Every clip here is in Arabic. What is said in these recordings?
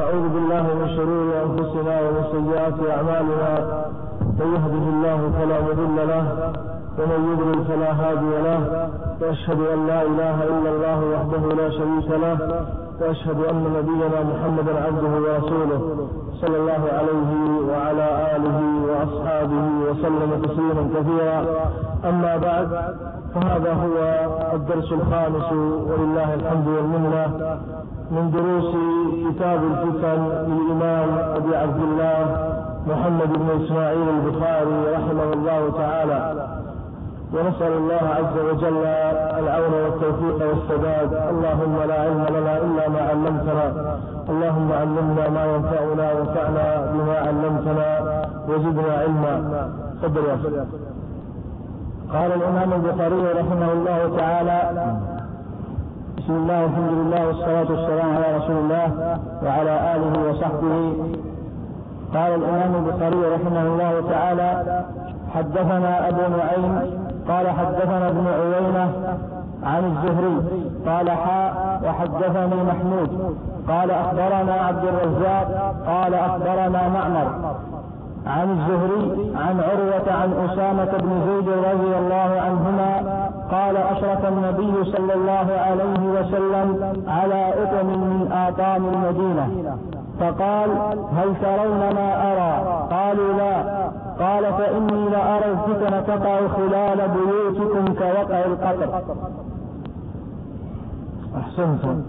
أعوذ بالله من شرور أنفسنا ومن سيئات أعمالنا من يهده الله فلا مضل له ومن يضلل فلا هادي له وأشهد أن لا إله إلا الله وحده لا شريك له وأشهد أن نبينا محمدا عبده ورسوله صلى الله عليه وعلى آله وأصحابه وسلم تسليما كثيرا. أما بعد فهذا هو الدرس الخامس ولله الحمد والمنة. من دروس كتاب الفتن للإمام أبي عبد الله محمد بن إسماعيل البخاري رحمه الله تعالى. ونسأل الله عز وجل العون والتوفيق والسداد. اللهم لا علم لنا إلا ما علمتنا. اللهم علمنا ما ينفعنا وانفعنا بما علمتنا وزدنا علما. تفضل قال الإمام البخاري رحمه الله تعالى بسم الله الحمد لله والصلاة والسلام على رسول الله وعلى آله وصحبه. قال الإمام البخاري رحمه الله تعالى حدثنا أبو نعيم قال حدثنا ابن عيينة عن الزهري قال حاء وحدثني محمود قال أخبرنا عبد الرزاق قال أخبرنا معمر عن الزهري عن عروة عن أسامة بن زيد رضي الله عنهما قال أشرف النبي صلى الله عليه وسلم على أطم من آطام المدينة. فقال هل ترون ما أرى؟ قالوا لا. قال فإني لأرى الفتن تقع خلال بيوتكم كوقع القطر. أحسنتم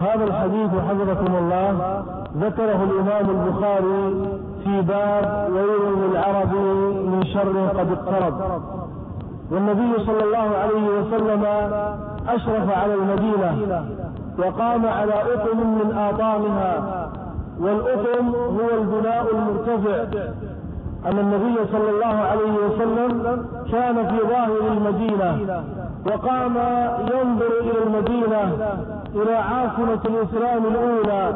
هذا الحديث حفظكم الله. ذكره الإمام البخاري في باب ويل للعرب من شر قد اقترب. والنبي صلى الله عليه وسلم أشرف على المدينة وقام على أطم من آطامها والأطم هو البناء المرتفع. أن النبي صلى الله عليه وسلم كان في ظاهر المدينة وقام ينظر إلى المدينة إلى عاصمة الإسلام الأولى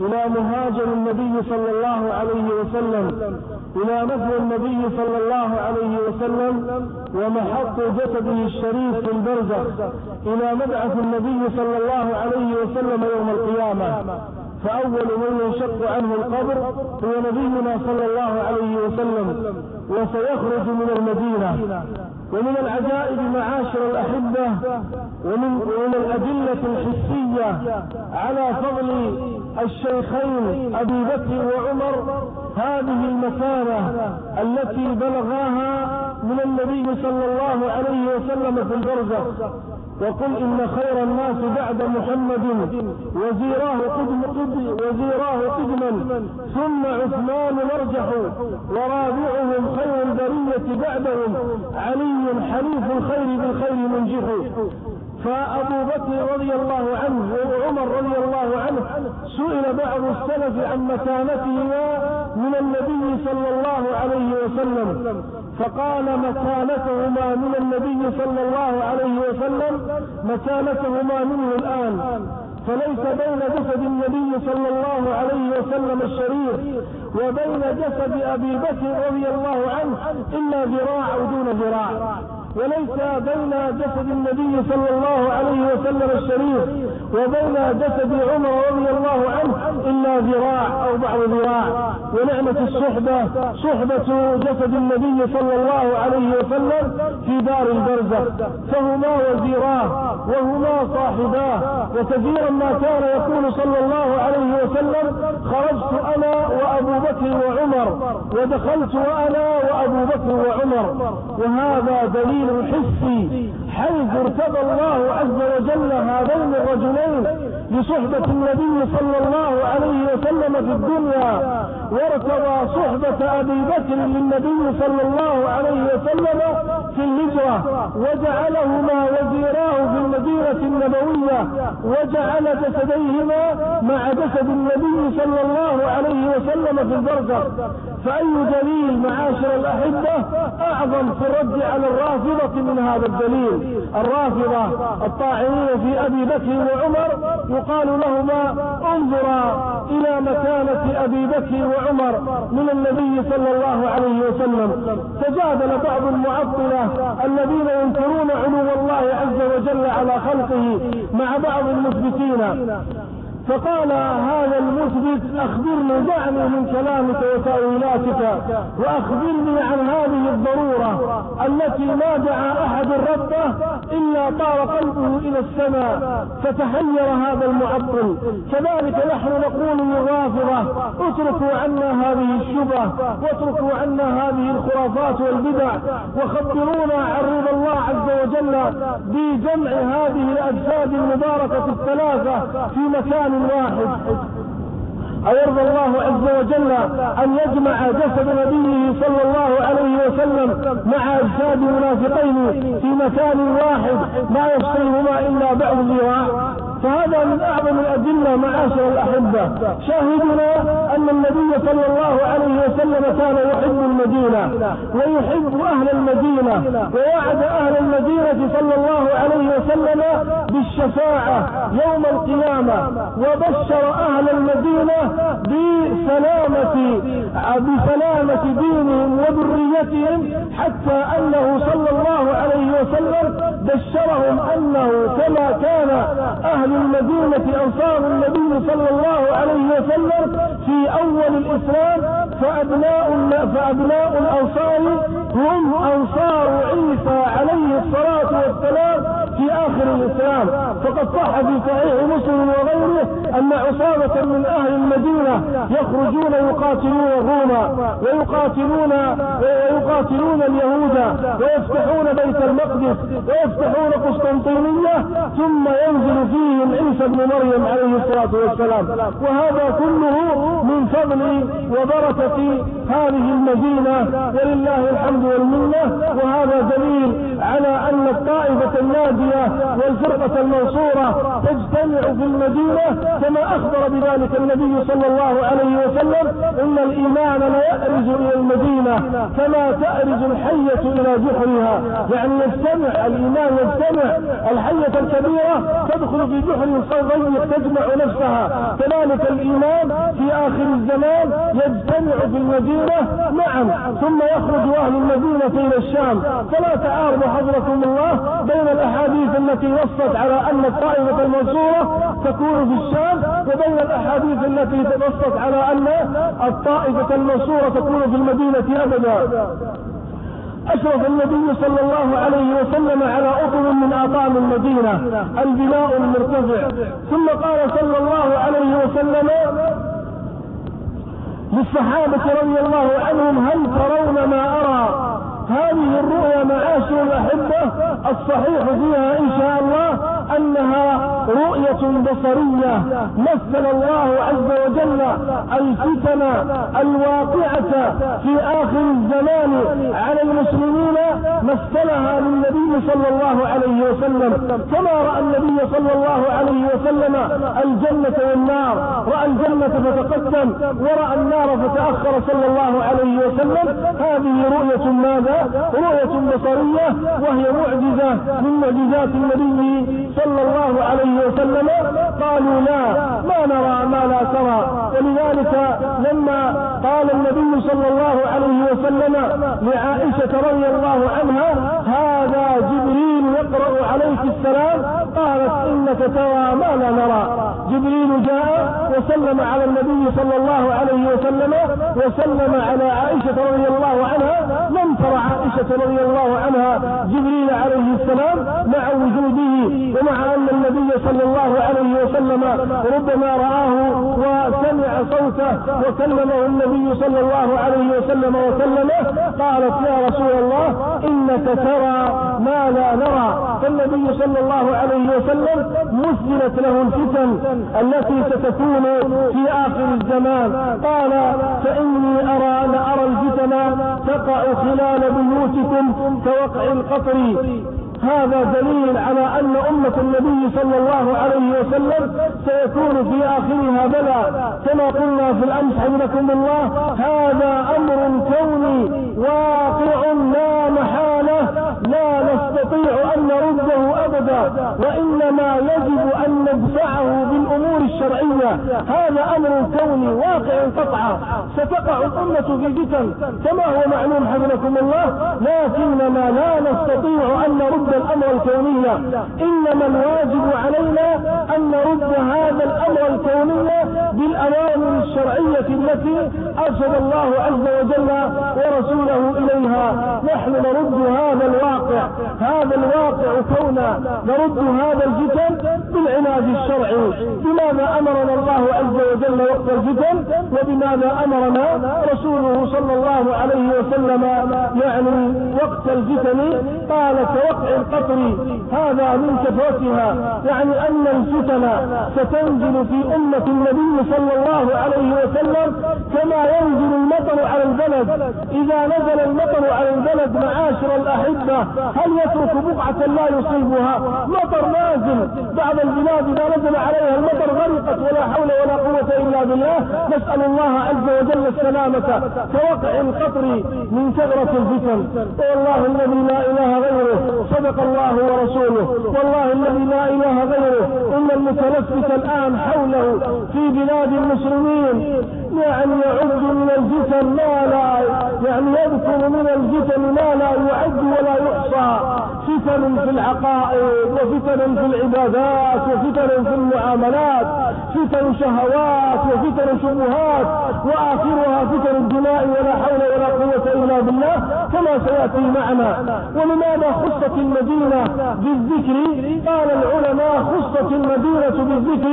إلى مهاجر النبي صلى الله عليه وسلم إلى مثل النبي صلى الله عليه وسلم ومحط جسده الشريف في البرزخ إلى مبعث النبي صلى الله عليه وسلم يوم القيامة. فأول من ينشق عنه القبر هو نبينا صلى الله عليه وسلم وسيخرج من المدينة. ومن العجائب معاشر الأحبة ومن, ومن الأدلة الحسية على فضل الشيخين أبي بكر وعمر هذه المكانة التي بلغاها من النبي صلى الله عليه وسلم في البرزخ. وقل إن خير الناس بعد محمد وزيراه قدم وزيراه قدما ثم عثمان مرجح ورابعهم خير البرية بعدهم علي حليف الخير بالخير منجح. فأبو بكر رضي الله عنه وعمر رضي الله عنه سئل بعض السلف عن مكانتهما من النبي صلى الله عليه وسلم. فقال مكانتهما من النبي صلى الله عليه وسلم مكانتهما منه الآن. فليس بين جسد النبي صلى الله عليه وسلم الشريف وبين جسد أبي بكر رضي الله عنه إلا ذراع دون ذراع. وليس بين جسد النبي صلى الله عليه وسلم الشريف وبين جسد عمر رضي الله عنه إلا ذراع أو بعض ذراع. ونعمة الصحبة صحبة جسد النبي صلى الله عليه وسلم في دار البرزخ. فهما وزيراه وهما صاحباه. وكثيرا ما كان يقول صلى الله عليه وسلم خرجت أنا وأبو بكر وعمر ودخلت وأنا وأبو بكر وعمر. وهذا دليل حسي حيث ارتضى الله عز وجل هذين الرجلين لصحبة النبي صلى الله عليه وسلم في الدنيا وارتضى صحبة أبي بكر للنبي صلى الله عليه وسلم في وجعلهما وزيراه في المدينة النبوية وجعل جسديهما مع جسد النبي صلى الله عليه وسلم في البرزخ. فأي دليل معاشر الأحبة أعظم في الرد على الرافضة من هذا الدليل؟ الرافضة الطاعنين في أبي بكر وعمر يقال لهما انظرا إلى مكانة أبي بكر وعمر من النبي صلى الله عليه وسلم. تجادل بعض المعطلة الذين ينكرون علو الله عز وجل على خلقه مع بعض المثبتين. فقال هذا المثبت أخبرني دعني من كلامك وتأويلاتك وأخبرني عن هذه الضرورة التي ما دعا أحد ربه إلا طار قلبه إلى السماء فتحير هذا المعطل. كذلك نحن نقول للرافضة اتركوا عنا هذه الشبه واتركوا عنا هذه الخرافات والبدع وخبرونا عن رضا الله عز وجل بجمع هذه الأجساد المباركة الثلاثة في مكان واحد. أيرضى الله عز وجل أن يجمع جسد نبيه صلى الله عليه وسلم مع أجساد منافقين في مكان واحد لا يفصلهما إلا بعض الذراع. فهذا من أعظم الأدلة معاشر الأحبة. شاهدنا أن النبي صلى الله عليه وسلم كان يحب المدينة ويحب أهل المدينة ووعد أهل المدينة صلى الله عليه وسلم بالشفاعة يوم القيامة وبشر أهل المدينة بسلامة بسلامة دينهم وذريتهم حتى أنه صلى الله عليه وسلم بشرهم أنه كما كان أهل المدينة أنصار النبي صلى الله عليه وسلم في أول الإسلام فأبناء فأبناء الأنصار هم أنصار عيسى عليه الصلاة والسلام في آخر الإسلام. فقد صح في صحيح مسلم وغيره أن عصابة من أهل المدينة يخرجون يقاتلون الروم ويقاتلون ويقاتلون اليهود ويفتحون بيت المقدس ويفتحون قسطنطينية ثم ينزل فيهم عيسى بن مريم عليه الصلاة والسلام. وهذا كله من فضل وبركة هذه المدينة ولله الحمد والمنة. وهذا دليل على أن الطائفة النادية والفرقة المنصورة تجتمع في المدينة كما أخبر بذلك النبي صلى الله عليه وسلم إن الإيمان لا يأرز إلى المدينة كما تأرز الحية إلى جحرها. يعني يجتمع الإيمان يجتمع. الحية الكبيرة تدخل في جحر ضيق تجمع نفسها. كذلك الإيمان في آخر الزمان يجتمع في المدينة. نعم ثم يخرج أهل المدينة إلى الشام. فلا تعارض حضركم الله بين الأحاديث التي نصت على أن الطائفة المنصورة تكون في الشام وبين الأحاديث التي نصت على أن الطائفة المنصورة تكون في المدينة أبدا. أشرف النبي صلى الله عليه وسلم على أطر من آطام المدينة البناء المرتفع. ثم قال صلى الله عليه وسلم للصحابة رضي الله عنهم هل ترون ما أرى؟ هذه الرؤيا معاشر الأحبة الصحيح فيها إن شاء الله. بصرية مثل الله عز وجل الفتن الواقعة في آخر الزمان على المسلمين مثلها للنبي صلى الله عليه وسلم. كما رأى النبي صلى الله عليه وسلم الجنة والنار. رأى الجنة فتقدم ورأى النار فتأخر صلى الله عليه وسلم. هذه رؤية ماذا؟ رؤية بصرية وهي معجزة من معجزات النبي صلى الله عليه وسلم قالوا لا ما نرى ما لا ترى. ولذلك لما قال النبي صلى الله عليه وسلم لعائشة رضي الله عنها هذا جبريل يقرأ عليك السلام. قالت إنك ترى ما لا نرى. جبريل جاء وسلم على النبي صلى الله عليه وسلم وسلم على عائشة رضي الله عنها ترى عائشة رضي الله عنها جبريل عليه السلام مع وجوده ومع أن النبي صلى الله عليه وسلم ربما رآه وسمع صوته وكلمه النبي صلى الله عليه وسلم وكلمه قالت يا رسول الله إنك ترى ما لا نرى. فالنبي صلى الله عليه وسلم مثلت له الفتن التي ستكون في آخر الزمان. قال فإني أرى لأرى الفتن تقع خلال بيوتكم كوقع القطر. هذا دليل على أن أمة النبي صلى الله عليه وسلم سيكون في آخرها بلى. كما قلنا في الأمس حفظكم الله هذا أمر كوني واقع لا محالة لا نستطيع أن نرده أبدا وإنما يجب أن ندفعه بالأمور الشرعية. هذا أمر كوني واقع قطعا. ستقع الأمة في فتن كما هو معلوم حفظكم الله لكننا لا نستطيع أن نرد الأمر الكوني. إنما الواجب علينا أن نرد هذا الأمر الكوني بالأوامر الشرعية التي أرشد الله عز وجل ورسوله إليها. نحن نرد هذا الواقع. هذا الواقع كونا نرد هذا الفتن بالعناد الشرعي. بماذا أمرنا الله عز وجل وقت الفتن؟ وبماذا أمرنا رسوله صلى الله عليه وسلم؟ يعني وقت الفتن. قال كوقع القطر هذا من كثرتها. يعني أن الفتن ستنزل في أمة النبي صلى الله عليه وسلم كما ينزل المطر على البلد. إذا نزل المطر على البلد معاشر الأحبة هل يترك بقعة لا يصيبها؟ مطر نازل بعض البلاد إذا نزل عليها المطر غرقت ولا حول ولا قوة إلا بالله نسأل الله عز وجل السلامة كوقع القطر من كثرة الفتن. والله الذي لا إله غيره صدق الله ورسوله. والله الذي لا إله غيره. إن المتلفت الآن حوله في بلاد المسلمين. يعني يعد من الفتن ما لا يعني يذكر من الفتن ما لا يعد ولا يحصى. فتن في العقائد وفتن في العبادات وفتن في المعاملات فتن شهوات وفتن شبهات وآخرها فتن الدماء ولا حول ولا قوة إلا بالله. كما سيأتي معنا. ولماذا خصت المدينة بالذكر؟ قال العلماء خصت المدينة بالذكر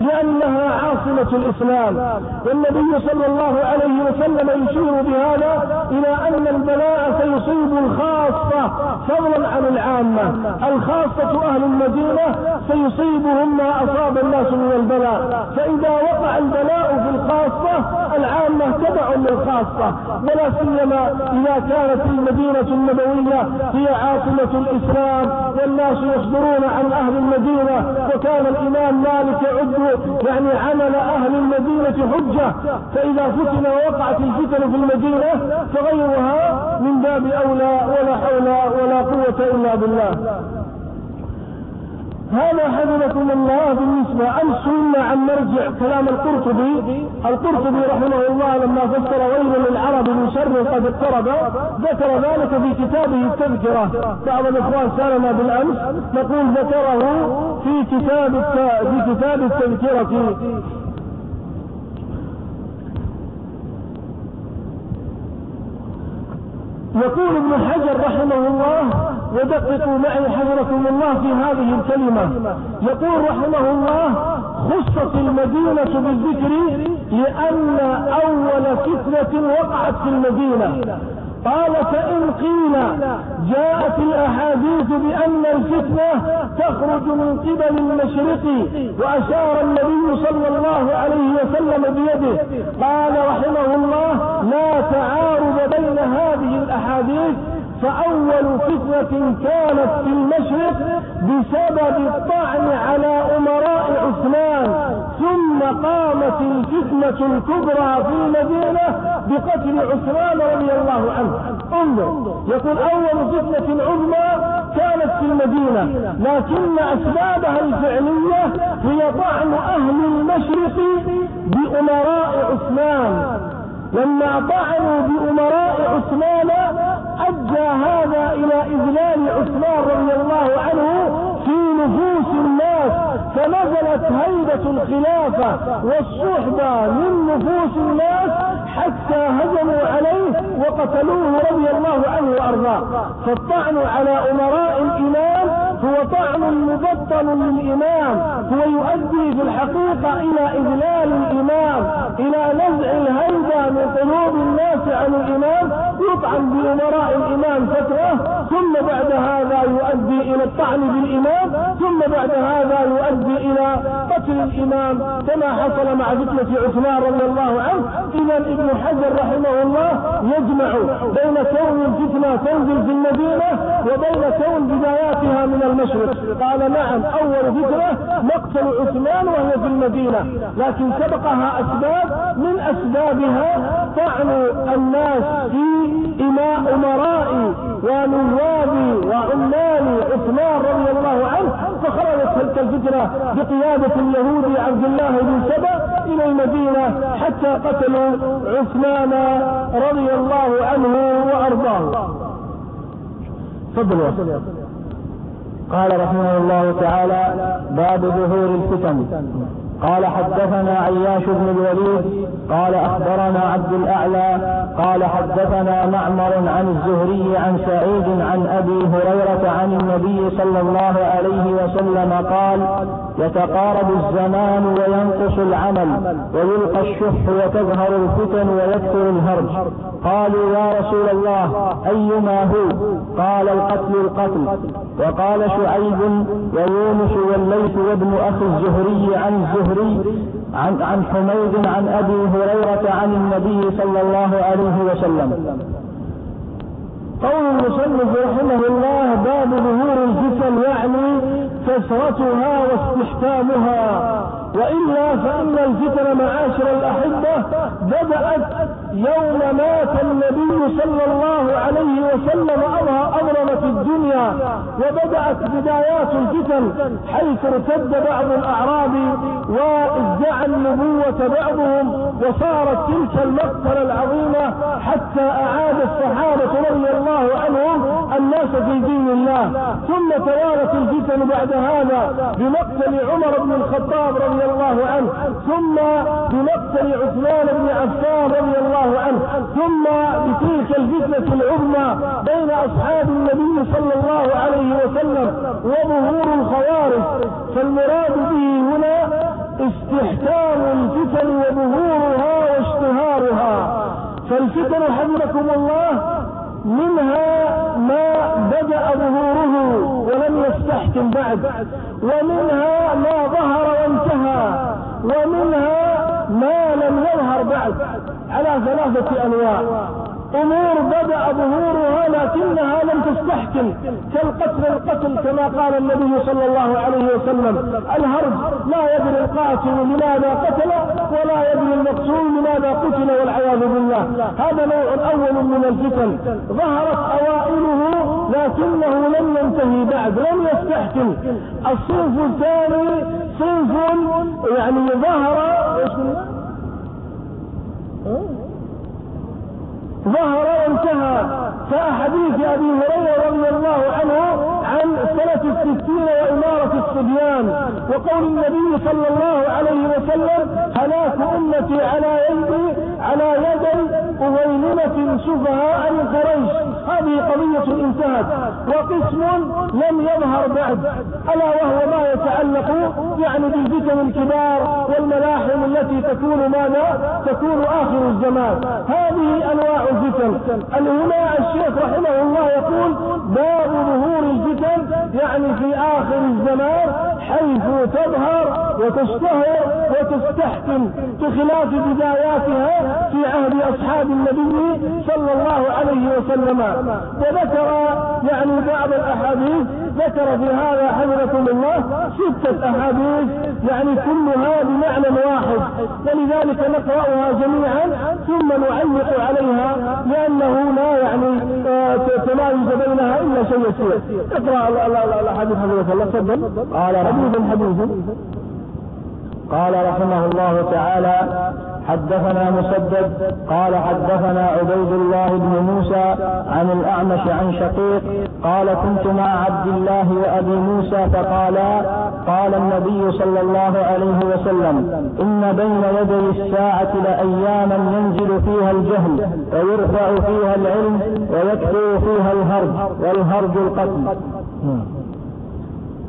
لأنها عاصمة الإسلام. والنبي صلى الله عليه وسلم يشير بهذا إلى أن البلاء سيصيب الخاصة فضلا عن العامة. الخاصة أهل المدينة سيصيبهم ما أصاب الناس من البلاء. فإذا وقع البلاء في الخاصة العامة تبع للخاصة. ولا سيما إذا كانت المدينة النبوية هي عاصمة الإسلام والناس يصدرون عن أهل المدينة وكان الإمام مالك يعد يعني عمل أهل المدينة حجة. فإذا فتن ووقعت الفتن في المدينة فغيرها من باب أولى ولا حول ولا قوة إلا بالله. هذا حفظكم الله بالنسبة أمس سئلنا عن مرجع كلام القرطبي. القرطبي رحمه الله لما فسر ويل للعرب من شر قد اقترب ذكر ذلك في كتابه التذكرة. بعض الإخوان سألنا بالأمس نقول ذكره في كتاب في كتاب التذكرة. يقول ابن حجر رحمه الله ودققوا معي حضركم الله في هذه الكلمة. يقول رحمه الله خصت المدينة بالذكر لأن أول فتنة وقعت في المدينة. قال فإن قيل جاءت الأحاديث بأن الفتنة تخرج من قبل المشرق وأشار النبي صلى الله عليه وسلم بيده. قال رحمه الله لا تعارض بين هذه الأحاديث فأول فتنة كانت في المشرق بسبب الطعن على أمراء عثمان. ثم قامت الفتنة الكبرى في المدينة بقتل عثمان رضي الله عنه. انظر يقول أول فتنة عظمى كانت في المدينة لكن أسبابها الفعلية هي طعن أهل المشرق بأمراء عثمان. لما طعنوا بأمراء عثمان أدى هذا إلى إذلال عثمان رضي الله عنه في نفوس الناس. فنزلت هيبة الخلافة والصحبة من نفوس الناس حتى هجموا عليه وقتلوه رضي الله عنه وأرضاه. فالطعن على أمراء الإمام هو طعن مبطل للإمام. هو يؤدي في الحقيقة إلى إذلال الإمام إلى نزع الهيبة من قلوب الناس عن الإمام. يطعن بأمراء الإمام فترة ثم بعد هذا يؤدي إلى الطعن بالإمام. ثم بعد هذا يؤدي إلى قتل الإمام كما حصل مع فتنة عثمان رضي الله عنه. إذا ابن حجر رحمه الله يجمع بين كون الفتنة تنزل في المدينة وبين كون بداياتها من المشرق. قال نعم أول فتنة مقتل عثمان وهي في المدينة. لكن سبقها أسباب من أسبابها طعن الناس في أمراء ونواب وعمال عثمان رضي الله عنه تلك الفتنة بقيادة اليهود عبد الله بن سبأ إلى المدينة حتى قتلوا عثمان رضي الله عنه وأرضاه. تفضل قال رحمه الله تعالى باب ظهور الفتن. قال حدثنا عياش بن الوليد قال أخبرنا عبد الأعلى قال حدثنا معمر عن الزهري عن سعيد عن أبي هريرة عن النبي صلى الله عليه وسلم قال يتقارب الزمان وينقص العمل ويلقى الشح وتظهر الفتن ويكثر الهرج. قالوا يا رسول الله أيما هو؟ قال القتل القتل. وقال شعيب ويونس والليث وابن أخي الزهري عن الزهري عن عن حميد عن أبي هريرة عن النبي صلى الله عليه وسلم. قول المصنف رحمه الله باب ظهور الفتن يعني كثرتها واستحكامها. وإلا فإن الفتن معاشر الأحبة بدأت يوم مات النبي صلى الله عليه وسلم الدنيا وبدأت بدايات الفتن حيث ارتد بعض الأعراب وادعى النبوة بعضهم وصارت تلك المقتلة العظيمة حتى أعاد الصحابة رضي الله عنهم الناس في دين الله. ثم توالت الفتن بعد هذا بمقتل عمر بن الخطاب رضي الله عنه. ثم بمقتل عثمان بن عفان رضي الله عنه. ثم بتلك الفتنة العظمى بين أصحاب النبي صلى الله عليه وسلم وظهور الخوارج. فالمراد به هنا استحكام الفتن وظهورها واشتهارها. فالفتن حفظكم الله منها ما بدأ ظهوره ولم يستحكم بعد. ومنها ما ظهر وانتهى. ومنها ما لم يظهر بعد. على ثلاثة أنواع. امور بدأ ظهورها لكنها لم تستحكم كالقتل القتل كما قال النبي صلى الله عليه وسلم. الهرج لا يدري القاتل لماذا قتل ولا يدري المقتول لماذا قتل والعياذ بالله. هذا نوع أول من الفتن. ظهرت أوائله لكنه لم ينتهي بعد لم يستحكم. الصنف الثاني صنف يعني ظهر ظهر وانتهى. كأحاديث أبي هريرة رضي الله عنه عن سنة الستين وإمارة الصبيان وقول النبي صلى الله عليه وسلم هلاك أمتي على يدي على يدي أغيلمة سفهاء من قريش. هذه قضية انتهت وقسم لم يظهر بعد. ألا وهو ما يتعلق يعني بالفتن الكبار والملاحم التي تكون ماذا؟ تكون آخر الزمان. هذه أنواع الفتن. هنا الشيخ رحمه الله يقول باب ظهور الفتن يعني في الزمان حيث تظهر وتشتهر وتستحكم بخلاف بداياتها في عهد أصحاب النبي صلى الله عليه وسلم. وذكر يعني بعض الأحاديث ذكر في هذا حفظكم الله ستة أحاديث يعني كلها بمعنى واحد. ولذلك نقرأها جميعا ثم نعلق عليها لأنه لا يعني آه، تمايز بينها إلا شيء يسير. اقرأ الأحاديث حفظك الله تفضل قال حديث حديث. قال رحمه الله تعالى حدثنا مسدد قال حدثنا عبيد الله بن موسى عن الأعمش عن شقيق قال كنت مع عبد الله وأبي موسى فقالا قال النبي صلى الله عليه وسلم إن بين يدي الساعة لأياما ينزل فيها الجهل ويرفع فيها العلم ويكثر فيها الهرج والهرج القتل.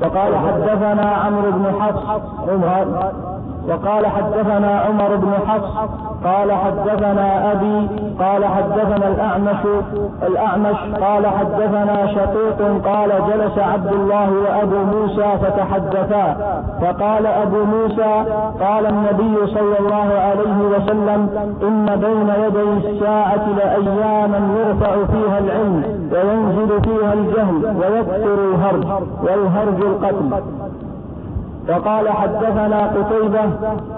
وقال حدثنا عمرو بن حفص. وقال حدثنا عمر بن حفص قال حدثنا أبي قال حدثنا الأعمش الأعمش قال حدثنا شقيق قال جلس عبد الله وأبو موسى فتحدثا فقال أبو موسى قال النبي صلى الله عليه وسلم إن بين يدي الساعة لأياما يرفع فيها العلم وينزل فيها الجهل ويكثر الهرج والهرج القتل. وقال حدثنا قتيبة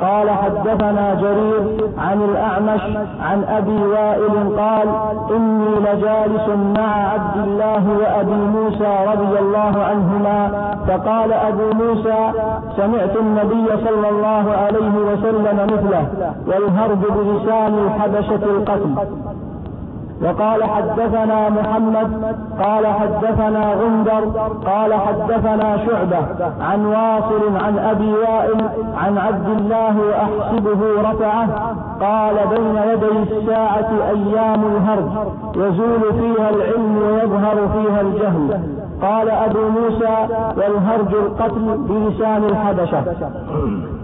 قال حدثنا جرير عن الأعمش عن أبي وائل قال إني لجالس مع عبد الله وأبي موسى رضي الله عنهما فقال أبو موسى سمعت النبي صلى الله عليه وسلم مثله والهرب بلسان الحبشة القتل. وقال حدثنا محمد قال حدثنا غندر قال حدثنا شعبة عن واصل عن أبي وائل عن عبد الله وأحسبه رفعه قال بين يدي الساعة أيام الهرج يزول فيها العلم ويظهر فيها الجهل. قال أبو موسى والهرج القتل بلسان الحبشة.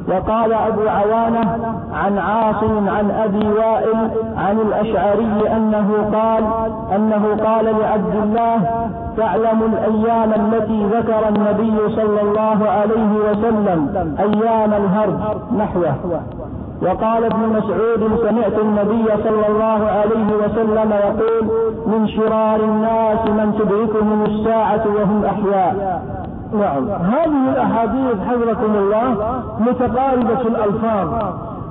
وقال أبو عوانة عن عاصم عن أبي وائل عن الأشعري أنه قال أنه قال لعبد الله تعلم الأيام التي ذكر النبي صلى الله عليه وسلم أيام الهرج نحوه. وقال ابن مسعود سمعت النبي صلى الله عليه وسلم يقول من شرار الناس من تدركهم الساعة وهم أحياء. نعم. هذه الأحاديث حفظكم الله متقاربة الألفاظ.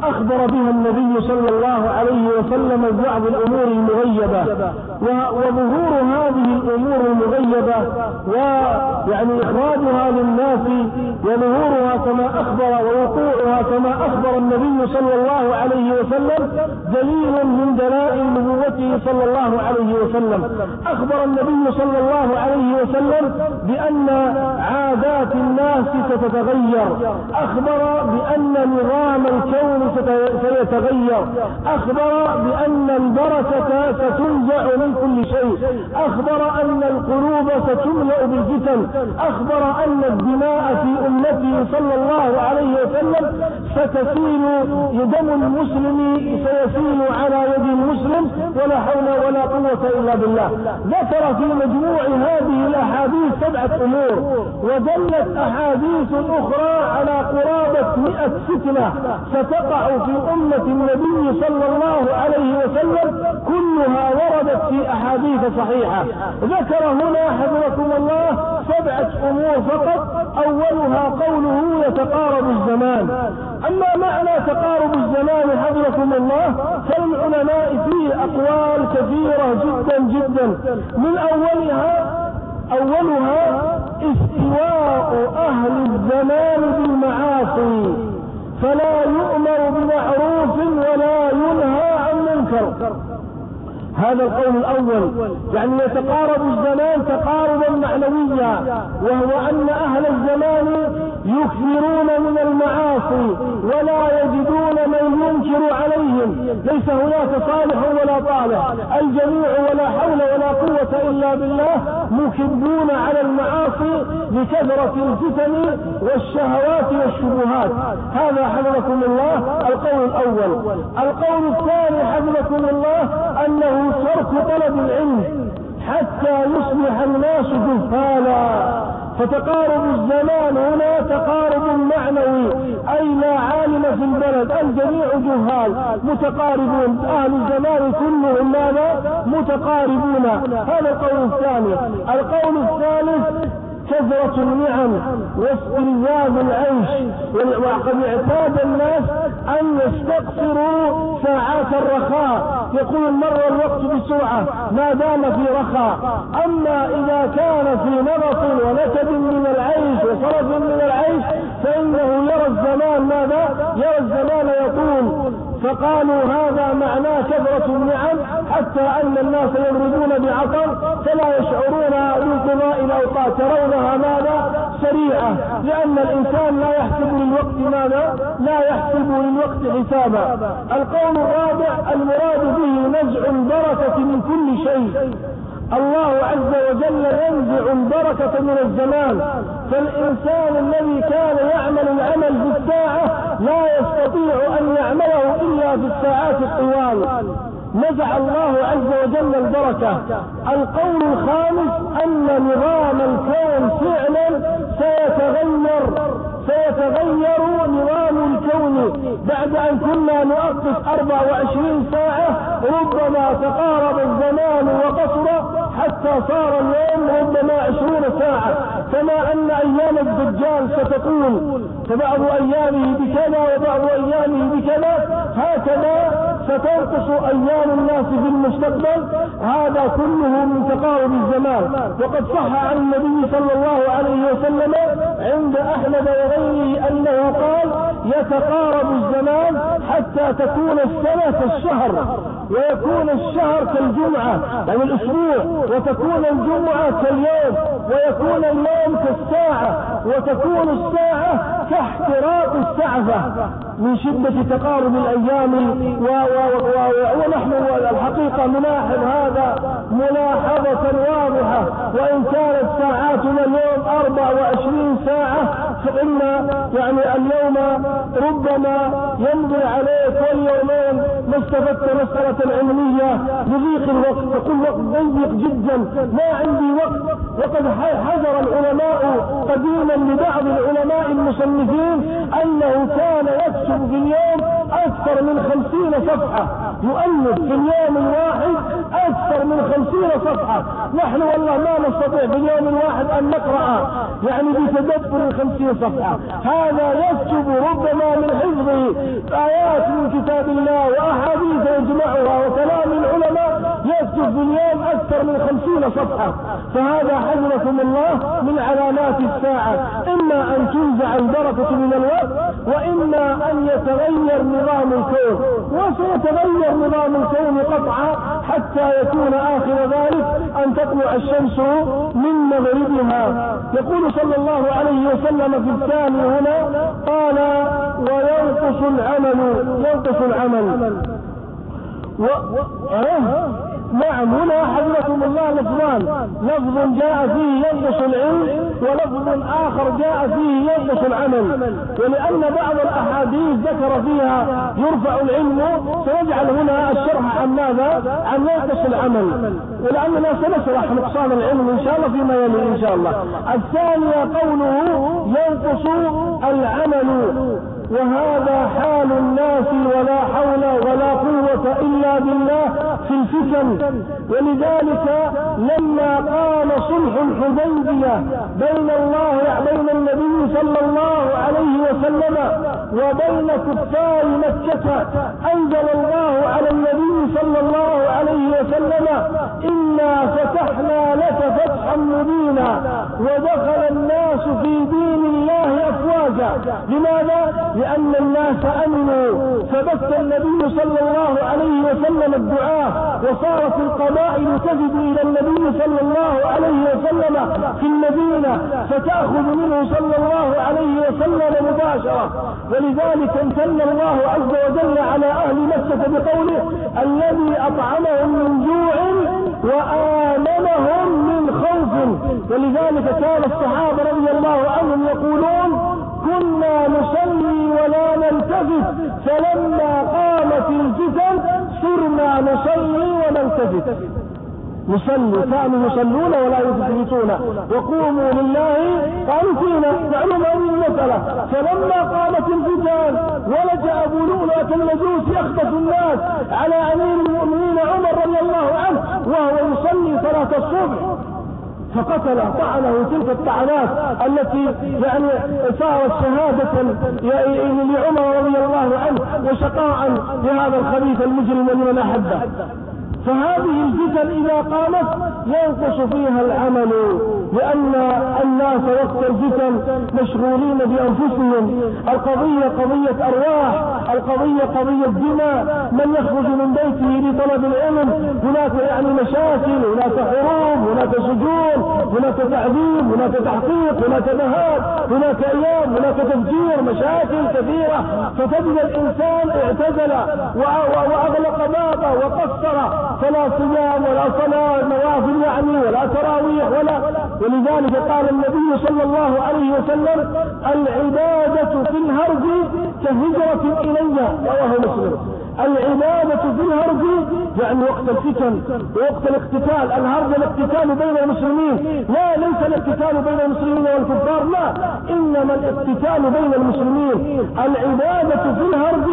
أخبر بها النبي صلى الله عليه وسلم ببعض الأمور المغيبة. وظهور هذه الأمور المغيبة ويعني إخراجها للناس وظهورها كما أخبر ووقوعها كما أخبر النبي صلى الله عليه وسلم دليل من دلائل نبوته صلى الله عليه وسلم. أخبر النبي صلى الله عليه وسلم بأن عادات الناس ستتغير. أخبر بأن نظام الكون سيتغير. أخبر بأن البركة ستنزع من كل شيء. أخبر أن القلوب ستملأ بالفتن. أخبر أن الدماء في أمته صلى الله عليه وسلم ستسيل دم المسلم سيسيل على يد المسلم ولا حول ولا قوة إلا بالله. ذكر في مجموع هذه الأحاديث سبعة أمور ودلت أحاديث أخرى على قرابة مئة فتنة ستقع في أمة النبي صلى الله عليه وسلم كلها أحاديث صحيحة. ذكر هنا حفظكم الله سبعة أمور فقط. أولها قوله يتقارب الزمان. أما معنى تقارب الزمان حفظكم الله فالعلماء فيه أقوال كثيرة جدا جدا. من أولها أولها استواء أهل الزمان بالمعاصي. فلا يؤمر بمعروف ولا ينهى عن منكر. هذا القول الأول يعني يتقارب الزمان تقاربا معنويا وهو أن أهل الزمان يكثرون من المعاصي ولا يجدون من ينكر عليهم. ليس هناك صالح ولا طالح. الجميع ولا حول ولا قوة إلا بالله مكبون على المعاصي لكثرة الفتن والشهوات والشبهات. هذا حفظكم الله. القول الأول. القول الثاني حفظكم الله أنه ترك طلب العلم حتى يصبح الناس جهالا فتقارب الزمان هنا تقارب معنوي. أي لا عالم في البلد. الجميع جهال. متقاربون. أهل الزمان كلهم ماذا؟ متقاربون. هذا القول الثاني القول الثالث كثرة النعم واستلزاز العيش وقد اعتاد الناس أن يستقصروا ساعات الرخاء. يقول مر الوقت بسرعة ما دام في رخاء. أما إذا كان في نغص ونكد من العيش وصرف من العيش فإنه يرى الزمان ماذا؟ يرى الزمان يطول. فقالوا هذا معناه كثرة النعم حتى أن الناس يمرضون بعطر فلا يشعرون بانقضاء الأوقات ترونها ماذا؟ سريعة لأن الإنسان لا يحسب للوقت ماذا؟ لا يحسب للوقت حسابا القول الرابع المراد به نزع البركة من كل شيء. الله عز وجل ينزع البركة من الزمان. فالإنسان الذي كان يعمل العمل في الساعة لا يستطيع أن يعمله إلا في الساعات الطوال. نزع الله عز وجل البركة. القول الخامس أن نظام الكون فعلا سيتغير. سيتغير نظام الكون. بعد أن كنا نؤقف 24 ساعة ربما تقارب الزمان وقصر حتى صار اليوم ربما 20 ساعة. كما أن أيام الدجال ستطول فبعض أيامه بكذا وبعض أيامه بكذا هكذا ستنقص أيام الناس في المستقبل. هذا كله من تقارب الزمان. وقد صح عن النبي صلى الله عليه وسلم عند أحمد وغيره أنه قال يتقارب الزمان حتى تكون السنة كالشهر ويكون الشهر كالجمعة يعني الأسبوع وتكون الجمعة كاليوم. ويكون اليوم كالساعة وتكون الساعة كاحتراق السعفة من شدة تقارب الأيام ونحن الحقيقة نلاحظ هذا ملاحظة واضحة وإن كانت ساعاتنا اليوم 24 ساعة فإن يعني اليوم ربما يمضي عليك واليومين ما استفدت مسألة علمية لضيق الوقت. تقول وقت ضيق جدا ما عندي وقت. وقد حذر العلماء قديما لبعض العلماء المصنفين أنه كان يكتب في اليوم أكثر من خمسين صفحة. يؤلف في اليوم الواحد أكثر من خمسين صفحة. نحن والله ما نستطيع في اليوم الواحد أن نقرأ. يعني بتدبر خمسين صفحة. هذا يكتب ربما من حفظه. آيات من كتاب الله وأحاديث يجمعها وكلام العلماء يكتب في اليوم أكثر من خمسين صفحة. فهذا حذركم الله من علامات الساعة. إما أن تنزع البركة من الوقت وإما أن يتغير نظام الكون وسيتغير نظام الكون قطعا حتى يكون آخر ذلك أن تطلع الشمس من مغربها يقول صلى الله عليه وسلم في الثاني هنا قال وينقص العمل ينقص العمل و... أه؟ نعم هنا حضركم الله لفظان. لفظ جاء فيه ينقص العلم ولفظ آخر جاء فيه ينقص العمل. ولأن بعض الأحاديث ذكر فيها يرفع العلم سيجعل هنا الشرح عن ماذا؟ عن ينقص العمل. ولأننا سنشرح نقصان العلم إن شاء الله فيما يلي إن شاء الله. الثانية قوله ينقص العمل. وهذا حال الناس ولا حول ولا قوة إلا بالله. في الفتن. ولذلك لما قام صلح الحديبية بين الله بين النبي صلى الله عليه وسلم وبين كفار مكة أنزل الله على النبي صلى الله عليه وسلم إنا فتحنا لك فتحا مبينا ودخل الناس في دين الله أفواجا. لماذا؟ لأن الناس أمنوا. فبث النبي صلى الله عليه وسلم الدعاء وصارت القبائل تجد إلى النبي صلى الله عليه وسلم في المدينة فتأخذ منه صلى الله عليه وسلم مباشرة. ولذلك امتن الله عز وجل على أهل مكة بقوله الذي أطعمهم من جوع وآمنهم من خوف. ولذلك كان الصحابة رضي الله عنهم يقولون كنا نصلي ولا نلتفت فلما قامت الفتن صرنا نصلي ونلتفت. نصلي كانوا يصلون ولا يثبتون وقوموا لله قانتين تعلم هذه المسألة. فلما قامت الفتن ولجأ أبو لؤلؤة المجوس يخطف الناس على أمير المؤمنين عمر رضي الله عنه وهو يصلي صلاة الصبح. فقتل طعنه تلك الطعنات التي يعني صارت شهادة لعمر رضي الله عنه وشقاء لهذا الخبيث المجرم لمن أحبه. فهذه الفتن إذا قامت ينقص فيها العمل لأن الناس وقت الفتن مشغولين بأنفسهم. القضية قضية أرواح. القضية قضية دماء من يخرج من بيته لطلب العلم هناك يعني مشاكل هناك حروب هناك سجون هناك تعذيب هناك تحقيق هناك نهار هناك أيام هناك تفجير مشاكل كثيرة. فتجد الإنسان اعتزل وأغلق بابه وقصر. فلا صيام ولا صلاة نوافل يعني ولا تراويح ولا. ولذلك قال النبي صلى الله عليه وسلم العبادة في الهرج كهجرة إلي رواه مسلم. العبادة في الهرج يعني وقت الفتن وقت الاقتتال. الهرج الاقتتال بين المسلمين. لا ليس الاقتتال بين المسلمين والكفار لا. إنما الاقتتال بين المسلمين. العبادة في الهرج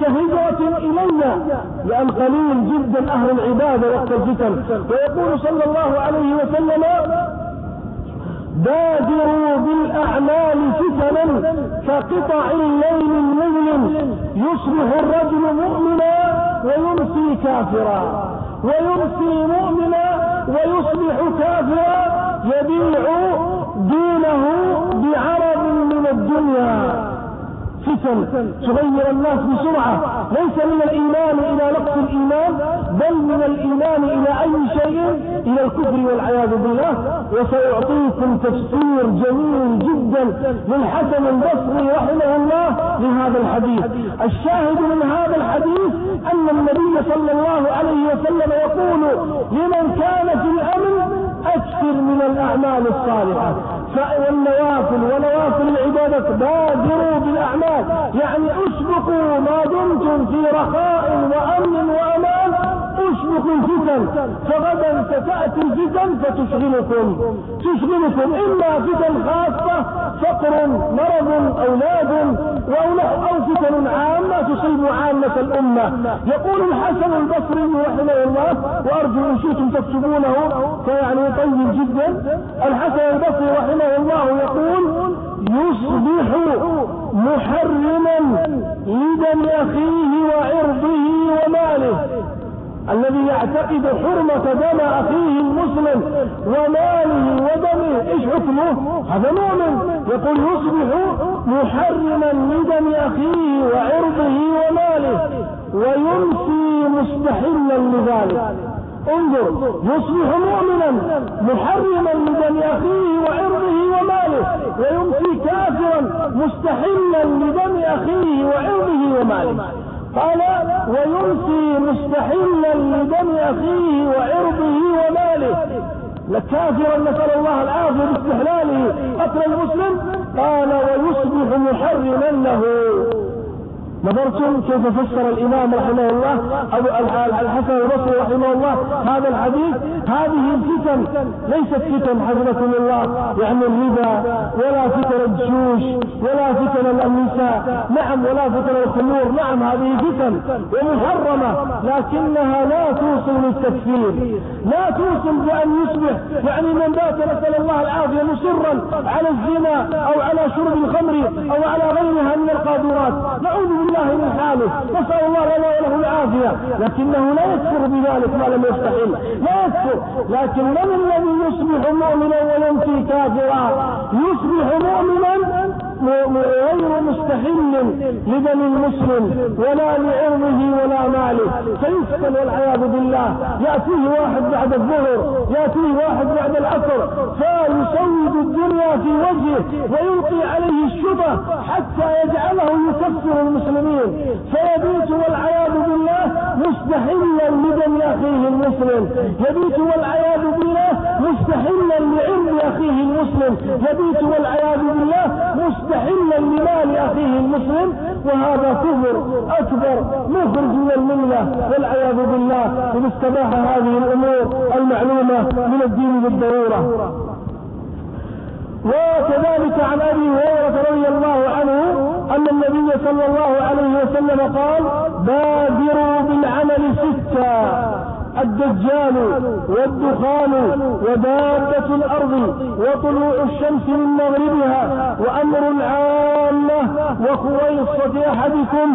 كهجرة الينا لأن قليل جدا أهل العبادة وقت الفتن. ويقول صلى الله عليه وسلم بادروا بالأعمال فتنا كقطع الليل المظلم يصبح الرجل مؤمنا ويمسي كافرا. ويمسي مؤمنا ويصبح كافرا. يبيع دينه بعرض من الدنيا. فتن تغير الناس بسرعة. ليس من الإيمان إلى نقص الإيمان بل من الإيمان إلى أي شيء؟ إلى الكفر والعياذ بالله. وسأعطيكم تفسير جميل جدا للحسن البصري رحمه الله لهذا الحديث. الشاهد من هذا الحديث أن النبي صلى الله عليه وسلم يقول لمن كان في الأمن أكثر من الأعمال الصالحة. والنوافل ونوافل العبادة بادروا بالأعمال. يعني أسبقوا ما دمتم في رخاء وأمن وأمان. اسبقوا الفتن. فغدا ستأتي الفتن فتشغلكم. تشغلكم إما فتن خاصة فقر مرض أولاد أو فتن عامة تصيب عامة الأمة. يقول الحسن البصري رحمه الله وأرجو إن شئتم تكتبونه فيعني طيب جدا. الحسن البصري رحمه الله يقول يصبح محرما لدم أخيه وعرضه وماله. الذي يعتقد حرمة دم أخيه المسلم وماله ودمه. إيش حكمه؟ هذا مؤمن. يقول يصبح محرما لدم أخيه وعرضه وماله ويمسي مستحلا لذلك. انظر يصبح مؤمنا محرما لدم أخيه وعرضه وماله ويمسي كافرا مستحلا لدم أخيه وعرضه وماله. قال ويمسي مستحلا لدم أخيه وعرضه وماله. لكافرا نسأل الله العافية باستحلاله. قتل المسلم؟ قال ويصبح محرما له. نظرتم كيف فسر الإمام رحمه الله أبو الحسن البصري رحمه الله هذا الحديث؟ هذه الفتن ليست فتن حضرة الله يعني الربا ولا فتن الجيوش ولا فتن النساء نعم ولا فتن الخمور نعم هذه فتن ومحرمة لكنها لا توصل للتكفير لا توصل بأن يصبح يعني من بات نسأل الله العافية مصرا على الزنا أو على شرب الخمر أو على غيرها من القادرات. نعوذ بالله الله من حاله نسأل الله لنا وله العافية. لكنه لا يكفر بذلك ما لم يستحل. لا يكفر. لكن من الذي يصبح مؤمنا وينفي كافرا؟ يصبح مؤمنا غير مستحل لدم المسلم ولا لعرضه ولا ماله. فيسكن والعياذ بالله. يأتيه واحد بعد الظهر يأتيه واحد بعد العصر. فيسود الدنيا في وجهه ويلقي عليه الشبه حتى يجعله يكفر المسلمين. فيبيت والعياذ بالله مستحلا لدم أخيه المسلم. يبيت والعياذ بالله مستحلا لعرض أخيه المسلم. يبيت والعياذ بالله مستحلا لمال أخيه المسلم. وهذا كفر أكبر مخرج من الملة. والعياذ بالله اذا استباح هذه الأمور المعلومة من الدين بالضرورة. وكذلك عن أبي هريرة رضي الله عنه أن النبي صلى الله عليه وسلم قال بادروا بالعمل ستا. الدجال والدخان ودابة الأرض وطلوع الشمس من مغربها وأمر عامة وخويصة أحدكم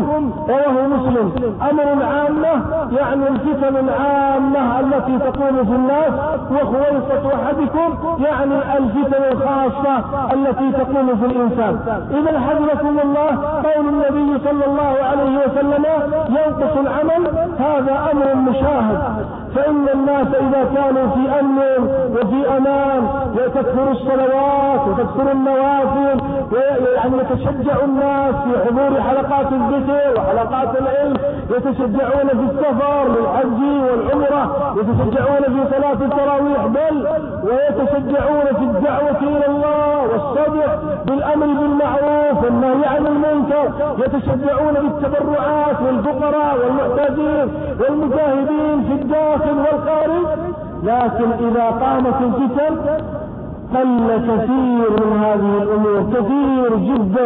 رواه مسلم. أمر عامة يعني الفتن العامة التي تقوم في الناس وخويصة أحدكم يعني الفتن الخاصة التي تقوم في الإنسان. إذا حفظكم الله قول النبي صلى الله عليه وسلم ينقص العمل هذا أمر مشاهد. فإن الناس إذا كانوا في أمن وفي أمان يتكثر الصلوات وتكثر النوافل ويعني يتشجع الناس في حضور حلقات الذكر وحلقات العلم يتشجعون في السفر للحج والعمرة يتشجعون في صلاة التراويح بل ويتشجعون في الدعوة إلى الله والصدق بالأمر بالمعروف والنهي عن المنكر يتشجعون بالتبرعات والفقراء والمحتاجين والمجاهدين في الداخل والخارج لكن إذا قامت الفتن قل كثير من هذه الأمور كثير جدا.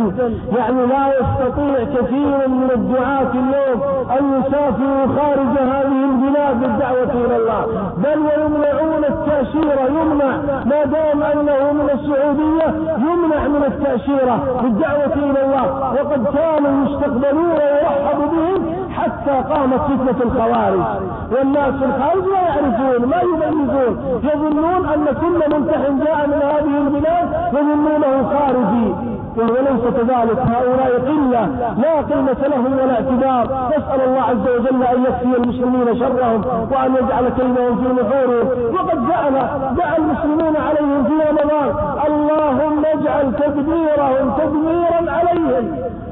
يعني لا يستطيع كثير من الدعاة اليوم أن يسافروا خارج هذه البلاد للدعوة إلى الله. بل ويمنعون التأشيرة. يمنع ما دام أنه من السعودية يمنع من التأشيرة للدعوة إلى الله. وقد كانوا يستقبلون ويرحب بهم حتى قامت فتنة الخوارج. والناس في الخارج لا يعرفون ما يميزون. يظنون أن كل منتح جاء من هذه البلاد يظنونه خارجي. وهو ليس كذلك. هؤلاء قلة لا قيمة لهم ولا اعتبار. نسأل الله عز وجل أن يكفي المسلمين شرهم وأن يجعل كيدهم في نحورهم. وقد جعل دعا المسلمون عليهم في رمضان. اللهم اجعل تدبيرهم تدميرا عليهم.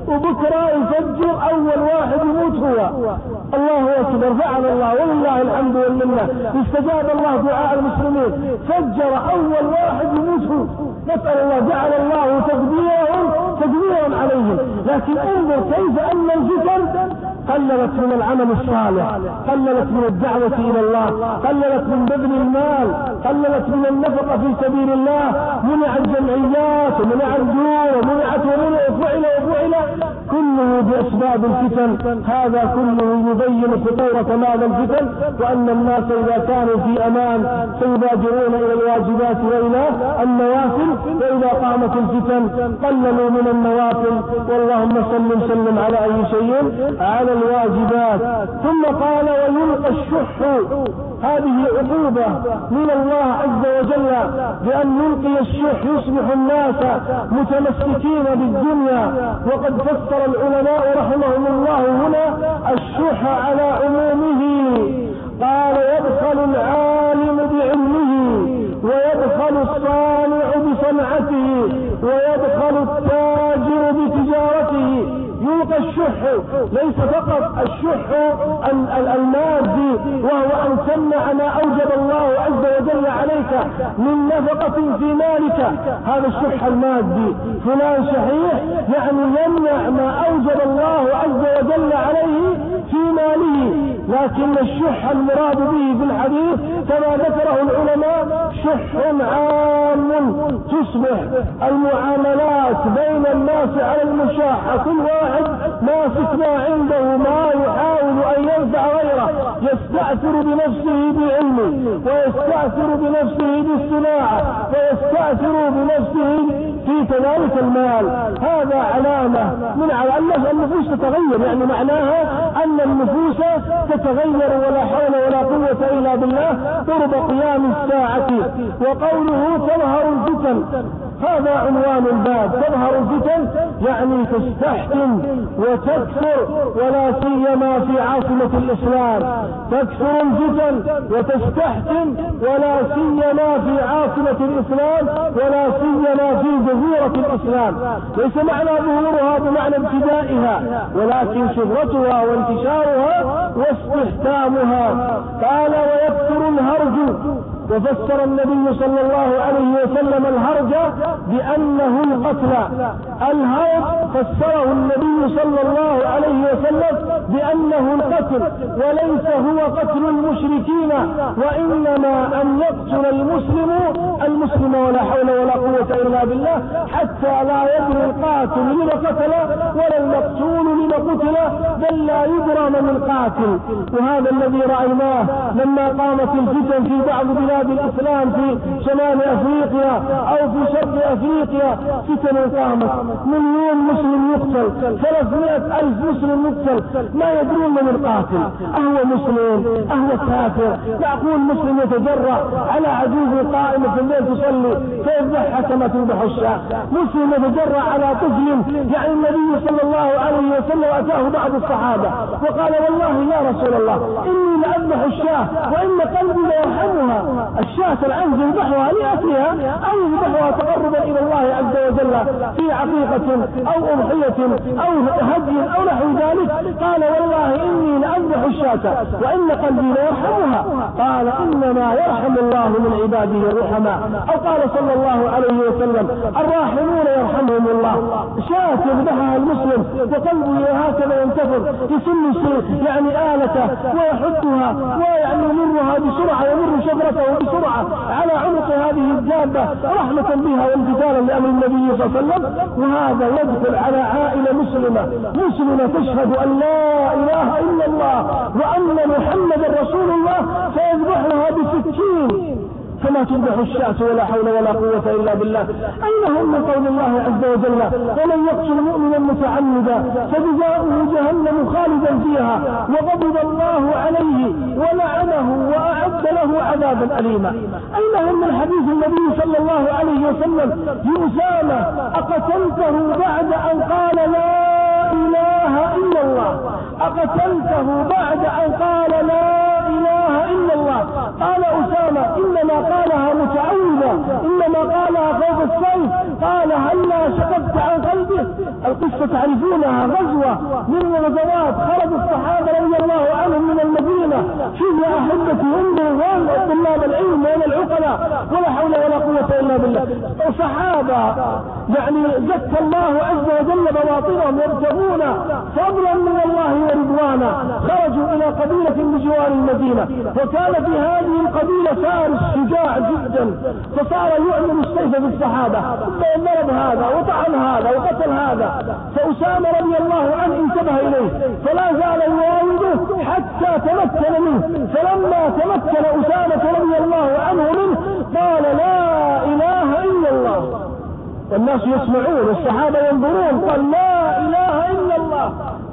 وبكرة يفجر أول واحد يموت هو. الله أكبر. فعل الله. ولله الحمد والمنة. استجاب الله دعاء المسلمين. فجر أول واحد يموت هو. نسأل الله. جعل الله تدبيرهم تدبيرا عليهم. لكن انظر كيف أن الفتن قللت من العمل الصالح قللت من الدعوة إلى الله قللت من بذل المال قللت من النفقة في سبيل الله منع الجمعيات ومنع الدور ومنعت وفعل وفعل. كله بأسباب الفتن هذا كله يبين خطورة ماذا الفتن وأن الناس إذا كانوا في أمان سيبادرون إلى الواجبات وإلى النوافل وإذا قامت الفتن قللوا من النوافل. واللهم صل وسلم على أي شيء؟ على الواجبات. ثم قال ويلقى الشح. هذه عقوبة من الله عز وجل بأن يلقي الشح يصبح الناس متمسكين بالدنيا. وقد فسر العلماء رحمهم الله هنا الشح على عمومه. قال يدخل العالم بعلمه ويدخل الصانع بصنعته ويدخل التاجر بتجارته. يلقى الشح. ليس فقط الشح المادي وهو أن تمنع ما أوجب الله عز وجل عليك من نفقة في مالك. هذا الشح المادي. فلان شحيح يعني يمنع ما أوجب الله عز وجل عليه في ماله. لكن الشح المراد به في الحديث كما ذكره العلماء شح عام تصبح المعاملات بين الناس على المشاحة كل واحد ماسك ما عنده ما يحاول أن ينفع غيره. يستأثر بنفسه بعلمه ويستأثر بنفسه بالصناعة ويستأثر بنفسه في كذلك المال. هذا علامة من علامة النفوس تتغير. يعني معناها أن النفوس تتغير ولا حول ولا قوة إلا بالله قرب قيام الساعة. وقوله تظهر الفتن. هذا عنوان الباب. تظهر الفتن يعني تستحكم وتكثر ولا سيما في عاصمة الإسلام. تكثر الفتن وتستحكم ولا سيما في عاصمة الإسلام ولا سيما في جزيرة الإسلام. ليس معنى ظهورها بمعنى ابتدائها ولكن شهرتها وانتشارها واستحكامها. قال ويكثر الهرج وفسر النبي صلى الله عليه وسلم الهرج بأنه القتل. الهرج فسره النبي صلى الله عليه وسلم بأنه القتل وليس هو قتل المشركين وإنما أن يقتل المسلم المسلم ولا حول ولا قوة إلا بالله حتى لا يدري القاتل لما قتل ولا المقتول لما قتل بل لا يدرى من القاتل وهذا الذي رأيناه لما قامت الفتن في بعض بلاد الإسلام في شمال أفريقيا أو في شرق أفريقيا فتن قامت. مليون مسلم يقتل؟ ثلاثمائة ألف مسلم يقتل. ما يدرون من القاتل. أهو مسلم أهو كافر. يقول مسلم يتجرع على عجوز قائمة في الليل تصلي فيذبحها كما تذبح الشاة مسلم يتجرع على طفل يعني النبي صلى الله عليه وسلم أتاه بعض الصحابة وقال والله يا رسول الله إني لأذبح الشاة وإن قلبي ليرحمها الشاة الآن يذبحها لأكلها أو يذبحها تقربا إلى الله عز وجل في عقيقة أو أضحية أو هدي أو نحو ذلك. قال والله إني لأذبح الشاة وإن قلبي ليرحمها قال إنما يرحم الله من عباده الرحماء. أو قال صلى الله عليه وسلم الراحمون يرحمهم الله. شاة يذبحها المسلم وقلبه هكذا ينتفض يسن يعني آلته ويحطها ويعني يمرها بسرعة يمر شفرته بسرعة على عنق هذه الدابة رحمة بها وامتثالا لأمر النبي صلى الله عليه وسلم. وهذا يدخل على عائلة مسلمة مسلمة تشهد أن لا إله إلا الله وأن محمدا رسول الله فيذبحها بسكين كما تذبح الشاة ولا حول ولا قوة إلا بالله. أين هم قول الله عز وجل؟ ومن يقتل مؤمنا متعمدا فجزاؤه جهنم خالدا فيها وغضب الله عليه ولعنه وأعد له عذابا أليما. أين هم من حديث النبي صلى الله عليه وسلم؟ لأسامة أقتلته بعد أن قال لا إله إلا الله. أقتلته بعد أن قال لا إلا الله. قال أسامة إنما قالها متعوذة إنما قالها خوف السيف. قال هلا شققت عن قلبه القصة تعرفونها. غزوة من الغزوات خرج الصحابة رضي الله عنهم من المدينة. شوف يا أحبتي انظروا طلاب العلم وين العقلاء. ولا حول ولا قوة إلا بالله. صحابة يعني زكى الله عز وجل بواطنهم يبتغون فضلا من الله ورضوانا خرجوا إلى قبيلة من جوار المدينة وكان في هذه القبيلة فارس شجاع جدا فصار يعلم السيف في الصحابة ثم ضرب هذا وطعن هذا وقتل هذا فأسامة رضي الله عنه انتبه إليه فلا زال يراوده حتى تمكن منه فلما تمكن أسامة رضي الله عنه منه قال لا إله إلا الله. والناس يسمعون الصحابة ينظرون قال لا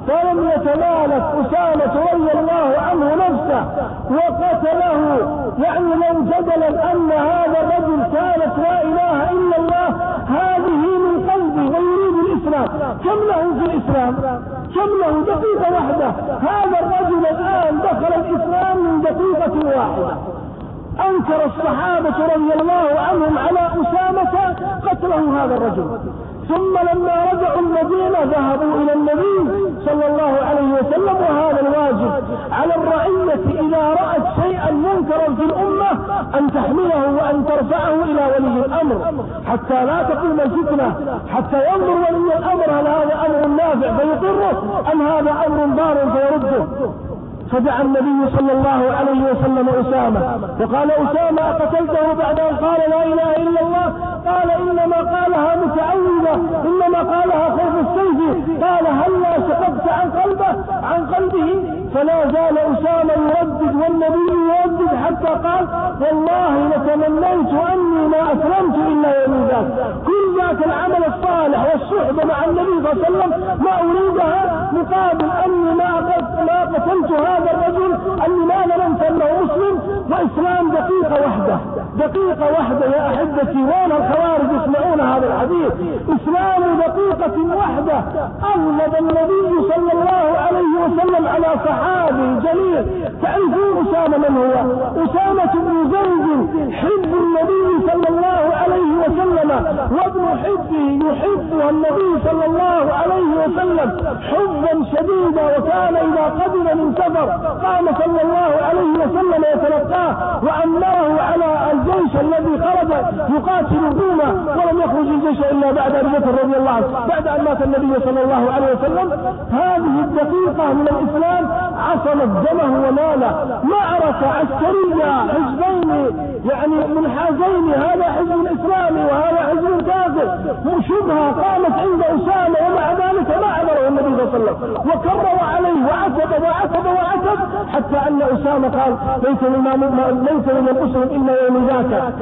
فلم يتمالك أسامة رضي الله عنه نفسه وقتله. يعني لو جدلا أن هذا الرجل كانت لا إله إلا الله هذه من قلبه ويريد الإسلام كم له في الإسلام؟ كم له؟ دقيقة واحدة. هذا الرجل الآن دخل الإسلام من دقيقة واحدة. أنكر الصحابة رضي الله عنهم على أسامة قتله هذا الرجل. ثم لما رجعوا المدينة ذهبوا إلى النبي صلى الله عليه وسلم وهذا الواجب. على الرعية إذا رأت شيئا منكرا في الأمة أن تحمله وأن ترفعه إلى ولي الأمر. حتى لا تقوم الفتنة حتى ينظر ولي الأمر هل هذا أمر نافع فيقره أم هذا أمر ضار فيرده. فدعا النبي صلى الله عليه وسلم أسامة وقال أسامة أقتلته بعد أن قال لا إله إلا الله؟ قال إنما قالها خوف السيف قال هلا سقطت عن قلبه عن فلا زال أسامة يردد والنبي يردد حتى قال والله لتمنيت أني ما أسلمت إلا يوم ذاك كل ذاك العمل الصالح والصحبة مع النبي صلى الله عليه وسلم ما أريدها مقابل أني ما ما قتلت هذا الرجل أني ما ظننت أنه مسلم وإسلام دقيقة واحدة. دقيقة واحدة يا أحبتي وين الخوارج يسمعون هذا الحديث. إسلام دقيقة واحدة. أغلب النبي صلى الله عليه وسلم على صحابي جليل. تعرفون أسامة من هو؟ أسامة بن زيد حب النبي صلى الله عليه وسلم وابن حبه يحبها النبي صلى الله عليه وسلم حبا شديدا وكان إذا قدم من سفر قام صلى الله عليه وسلم يتلقاه وأمره على الجيش الذي خرج يقاتل الروم ولم يخرج الجيش إلا بعد أبي بكر رضي الله عنه بعد أن مات النبي صلى الله عليه وسلم. هذه الدقيقة من الإسلام عصمت دمه وماله. معركة عسكرية حزبين يعني منحازين هذا حزب إسلامي وهذا حزب كافر شبهة قامت عند أسامة ومع ذلك ما عذره النبي صلى الله عليه وسلم. وكرر عليه وعتب وعتب وعتب حتى أن أسامة قال ليس ليس من المسلم إلا يوم ذاك.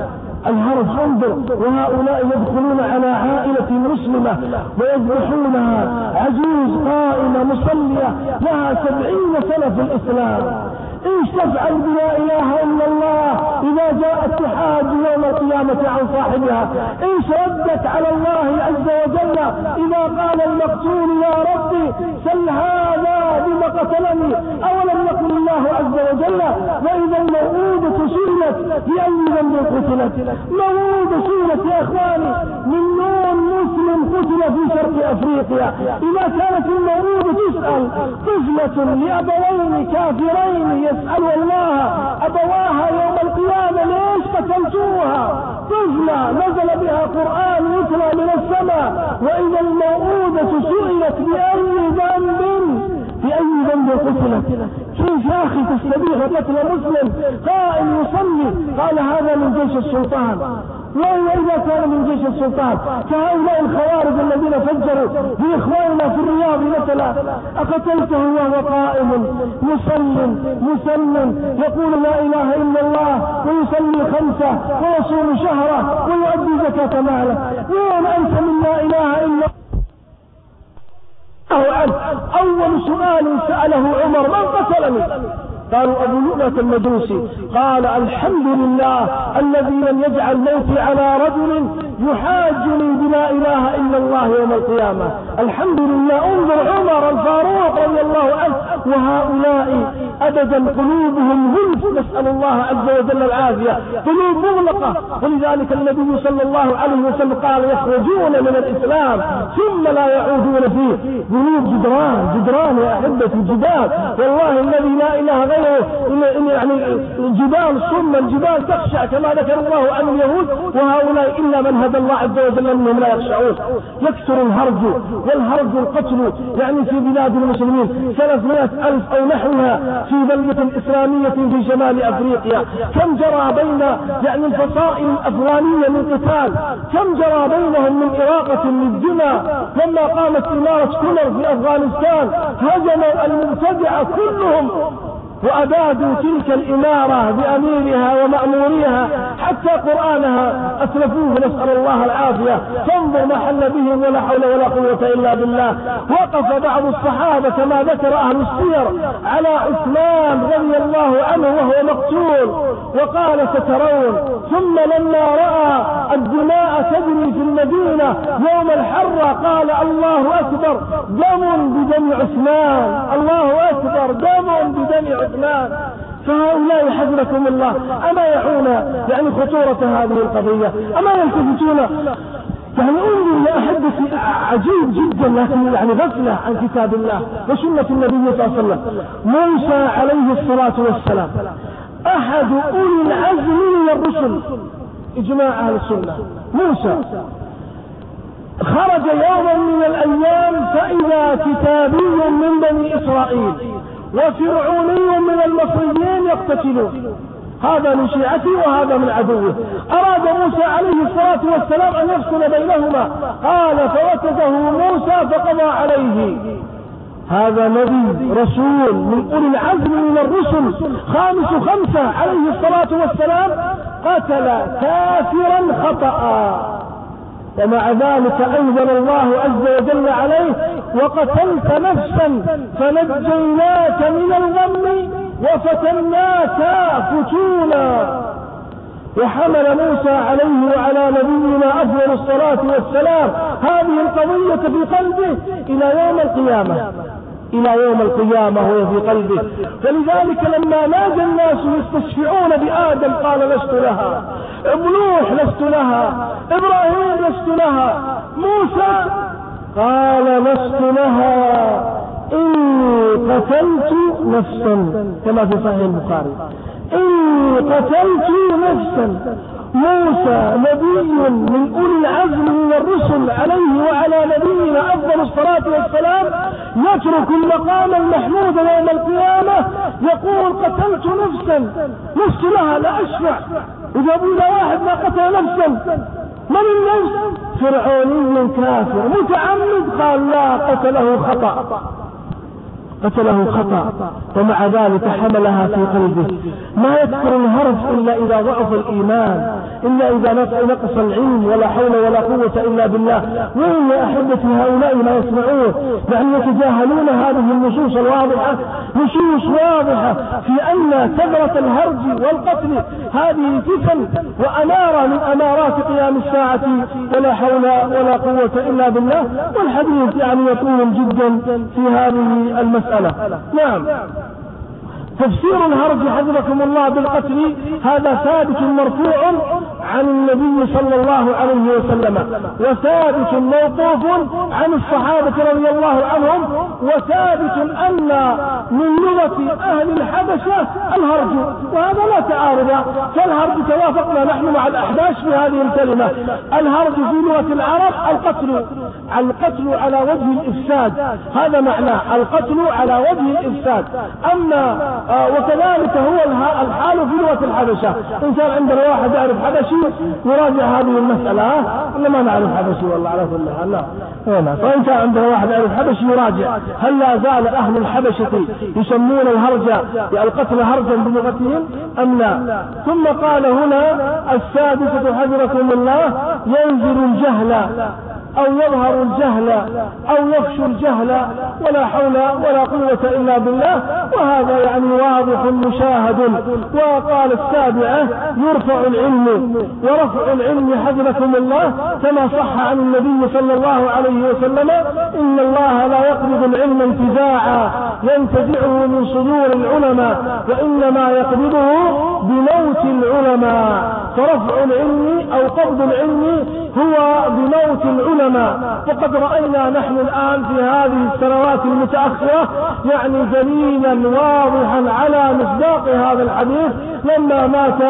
الهرج انظر وهؤلاء يدخلون على عائلة مسلمة ويذبحونها. عجوز قائمة مصلية لها سبعين سنة في الإسلام. إيش تفعل بلا اله الا الله اذا جاء اتحاد يوم القيامة عن صاحبها. إيش ردت على الله عز وجل إذا قال المقتول يا ربي سل هذا بما قتلني. أولم يقل الله عز وجل وإذا الموءودة سئلت بأي ذنب قتلت. موءودة سئلت يا إخواني. شرق افريقيا إذا كانت الموءودة تسأل طفلة لأبوين كافرين يسأل الله أبواها يوم القيامة ليش قتلتوها؟ طفلة نزل بها قرآن يتلى من السماء. وإذا الموءودة سئلت بأي ذنب بأي ذنب قتلت؟ كيف يا أخي تستبيح قتل مسلم قائم يصلي. قال هذا من جيش السلطان. وإذا كان من جيش السلطان. كهؤلاء الخوارج الذين فجروا بإخواننا في الرياض مثلا أقتلته وهو قائم مسلم مسلم يقول لا إله إلا الله ويصلي خمسة ويصوم شهرة ويؤدي زكاة ماله. وين أنت من لا إله إلا الله. أول سؤال سأله عمر من قتلني؟ قالوا أبو لؤلؤة المجوسي قال الحمد لله الذي لم يجعل موتي على رجل يحاجني بلا إله إلا الله يوم القيامة. الحمد لله. انظر عمر الفاروق رضي الله عنه وهؤلاء أبدا قلوبهم غلف. نسأل الله عز وجل العافية. قلوب مغلقة. ولذلك النبي صلى الله عليه وسلم قال يخرجون من الإسلام ثم لا يعودون فيه. قلوب جدران. جدران يا أحبة الجبال والله الذي لا إله غيره يعني الجبال صم الجبال تخشع كما ذكر الله عن اليهود وهؤلاء إلا من هدى الله عز وجل منهم لا يخشعون. يكثر الهرج والهرج القتل يعني في بلاد المسلمين ثلاثمائة ألف أو نحوها في بلدة إسلامية في شمال أفريقيا. كم جرى بين يعني الفصائل الأفغانية من قتال؟ كم جرى بينهم من إراقة للدماء؟ لما قامت إمارة كولر في أفغانستان هجموا المبتدعة كلهم وأبادوا تلك الإمارة بأميرها ومأموريها حتى قرآنها. أسلفوه نسأل الله العافية. فانظر ما حل بهم ولا حول ولا قوة إلا بالله. وقف بعض الصحابة كما ذكر أهل السير على عثمان رضي الله عنه وهو مقتول. وقال سترون ثم لما رأى الدماء تجري في المدينة يوم الحرة قال الله أكبر دم بدم عثمان. الله أكبر دم بدم عثمان. الإسلام فهؤلاء حفظكم الله. أما يعون يعني خطورة هذه القضية؟ أما يلتفتون؟ يعني انظر يا عجيب جدا لكن يعني غفلة عن كتاب الله وسنة النبي صلى الله عليه وسلم. موسى عليه الصلاة والسلام. أحد أولي العزم من الرسل. إجماع أهل السنة. موسى. خرج يوما من الأيام فإذا كتابي من بني إسرائيل. وفرعوني من المصريين يقتتلون. هذا من شيعته وهذا من عدوه. أراد موسى عليه الصلاة والسلام أن يفصل بينهما. قال فوكزه موسى فقضى عليه. هذا نبي رسول من أولي العزم من الرسل خامس خمسة عليه الصلاة والسلام قتل كافرا خطأ. ومع ذلك أنزل الله عز وجل عليه وقتلت نفسا فنجيناك من الغم وفتناك فتونا. وحمل موسى عليه وعلى نبينا أفضل الصلاة والسلام. هذه القضية في قلبه إلى يوم القيامة. إلى يوم القيامة وهي في قلبه. فلذلك لما نادى الناس يستشفعون بآدم قال لست لها. ابنوح لست لها. إبراهيم لست لها. موسى قال لست لها. اني قتلت نفسا كما في صحيح البخاري. اني قتلت نفسا. موسى نبي من أولي العزم من الرسل عليه وعلى نبينا أفضل الصلاة والسلام. يترك المقام المحمود يوم القيامة. يقول قتلت نفسا. نفس لها لا إذا اذا واحد ما قتل نفسا من النفس؟ فرعوني كافر. متعمد قال لا قتله خطأ. قتله خطأ. ومع ذلك حملها في قلبه. ما يذكر الهرج إلا إذا ضعف الإيمان. إلا إذا نقص العلم ولا حول ولا قوة إلا بالله. وين يا أحبتي هؤلاء ما يسمعون يعني يتجاهلون هذه النصوص الواضحة. نصوص واضحة في أن كثرة الهرج والقتل هذه فتن وأمارة من أمارات قيام الساعة. ولا حول ولا قوة إلا بالله. والحديث يعني يطول جدا في هذه المسألة. نعم. تفسير الهرج حفظكم الله بالقتل هذا ثابت مرفوع عن النبي صلى الله عليه وسلم وثابت موقوف عن الصحابة رضي الله عنهم وثابت أن من لغة أهل الحبشة الهرج. وهذا لا تعارض فالهرج توافقنا نحن مع الأحباش في هذه الكلمة. الهرج في لغة العرب القتل. القتل على وجه الإفساد. هذا معناه القتل على وجه الإفساد. أما آه وكذلك هو الحال في لغة الحبشة. إن كان عندنا واحد يعرف حبشي يراجع هذه المسألة. إلا ما نعرف حبشي والله على كل حال. لا فإن كان عندنا واحد يعرف حبشي يراجع. هل لا زال أهل الحبشة يسمون الهرج القتل هرجا بلغتهم؟ أم لا؟ ثم قال هنا السادسة حذركم الله ينزل الجهل. أو يظهر الجهل أو يفشو الجهل ولا حول ولا قوة إلا بالله. وهذا يعني واضح مشاهد. وقال السابعة يرفع العلم ورفع العلم حفظكم الله كما صح عن النبي صلى الله عليه وسلم إن الله لا يقبض العلم انتزاعا ينتزعه من صدور العلماء وإنما يقبضه بموت العلماء فرفع العلم أو قبض العلم هو بموت العلماء. وقد رأينا نحن الآن في هذه السنوات المتأخرة يعني دليلا واضحا على مصداق هذا الحديث لما مات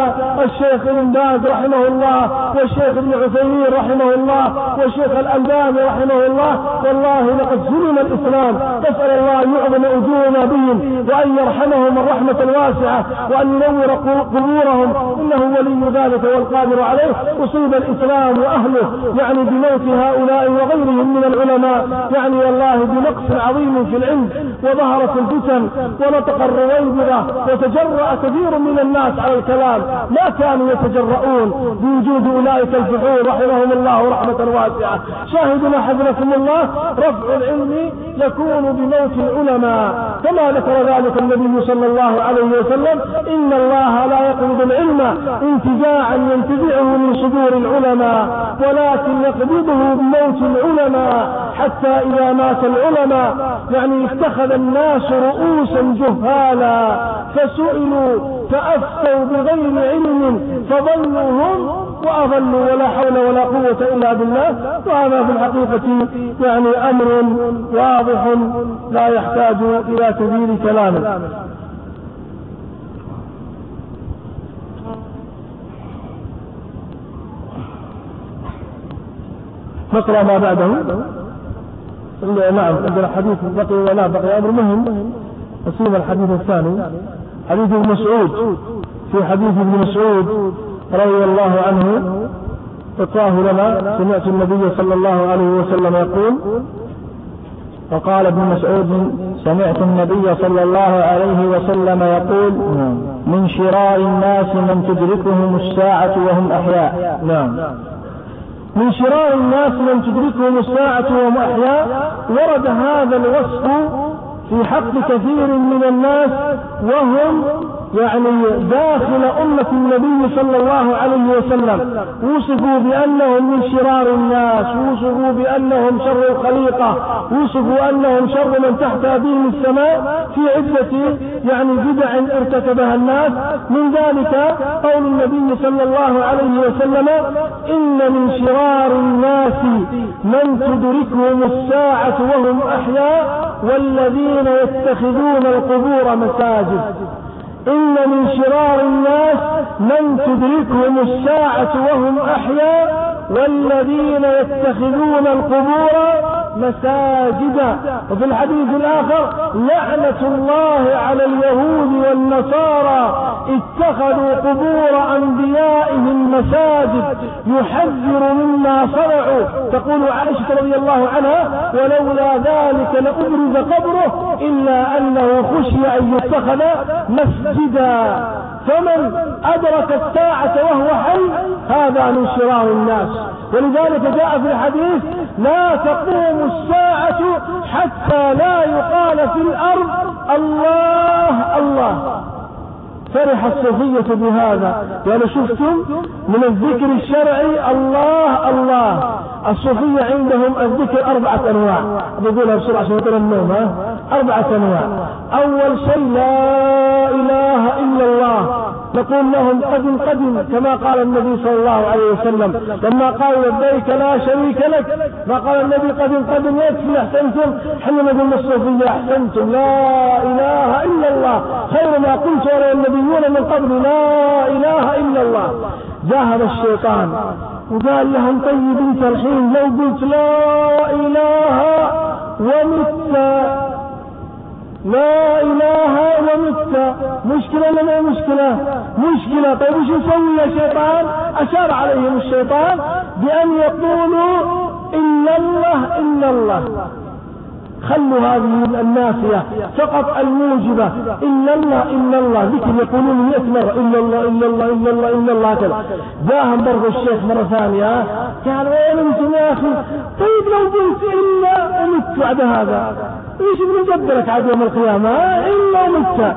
الشيخ ابن باز رحمه الله والشيخ ابن عثيمين رحمه الله والشيخ الألباني رحمه الله. والله لقد ظلم الإسلام. نسأل الله أن يعظم أجورنا بهم وأن يرحمهم الرحمة الواسعة وأن ينور قبورهم إنه ولي ذلك والقادر عليه أصيب الإسلام وأهله يعني بموت هؤلاء وغيرهم من العلماء يعني والله بنقص عظيم في العلم وظهرت الفتن ونطق الرويبضة وتجرأ كثير من الناس على الكلام ما كانوا يتجرؤون بوجود أولئك الفحول رحمهم الله رحمة واسعة. شاهدنا حفظكم الله رفع العلم يكون بموت العلماء كما ذكر ذلك النبي صلى الله عليه وسلم إن الله لا يقبض العلم انتزاعا ينتزعه من صدور العلماء ولكن يقبضه بموت العلماء حتى إذا مات العلماء. يعني اتخذ الناس رؤوسا جهالا فسئلوا فأفتوا بغير علم فضلوا هم وأضلوا ولا حول ولا قوة إلا بالله. وهذا في الحقيقة يعني أمر واضح لا يحتاج إلى كثير كلام نقرأ ما بعده. نعم عندنا حديث بقي ولا بقي. أمر مهم نصيب الحديث الثاني. حديث ابن مسعود. في حديث ابن مسعود رضي الله عنه أعطاه لنا سمعت النبي صلى الله عليه وسلم يقول وقال ابن مسعود سمعت النبي صلى الله عليه وسلم يقول من شرار الناس من تدركهم الساعة وهم أحياء. نعم. من شرار الناس من تدركهم الساعة وهم أحياء ورد هذا الوصف في حق كثير من الناس وهم يعني داخل أمة النبي صلى الله عليه وسلم. وصفوا بأنهم من شرار الناس وصفوا بأنهم شر الخليقة وصفوا أنهم شر من تحت أبيهم السماء في عدة يعني بدع ارتكبها الناس. من ذلك قول النبي صلى الله عليه وسلم إن من شرار الناس من تدركهم الساعة وهم أحياء والذين يتخذون القبور مساجد. إن من شرار الناس من تدركهم الساعة وهم أحياء والذين يتخذون القبور مساجدا وفي الحديث الآخر لعنة الله على اليهود والنصارى اتخذوا قبور أنبيائهم مساجد. يحذر مما صنعوا. تقول عائشة رضي الله عنها ولولا ذلك لأبرز قبره إلا أنه خشي أن يتخذ مسجدا. فمن أدرك الساعة وهو حي هذا من شرار الناس. ولذلك جاء في الحديث لا تقوم الساعة حتى لا يقال في الأرض الله الله. فرح الصوفية بهذا. يعني شفتم من الذكر الشرعي الله الله. الصوفية عندهم الذكر أربعة أنواع. بقولها بسرعة عشان النوم ها؟ أربعة أنواع. أول شيء لا إله إلا الله. نقول لهم قدم قدم كما قال النبي صلى الله عليه وسلم لما قال لبيك لا شريك لك ما قال النبي قدم قدم يكفي أحسنتم حين نقول للصوفية أحسنتم لا إله إلا الله خير ما قلت ولا النبيون من قبل لا إله إلا الله. ذهب الشيطان وقال لهم طيب انت الحين لو قلت لا إله ومت لا إله ومت مشكلة ولا مشكلة؟ مشكلة. طيب وش نسوي يا شيطان؟ أشار عليهم الشيطان بأن يقولوا الا الله إلا الله. خلوا هذه الناسية فقط الموجبة. إلا الله إلا الله ذكر يقولون مئة مرة إلا الله إلا الله إلا الله إلا الله كذا. جاهم برضو الشيخ مرة ثانية قال وين أنتم يا أخي؟ طيب لو قلت إلا ومت بعد هذا. إيش بنقدرك عاد يوم القيامة؟ الا مت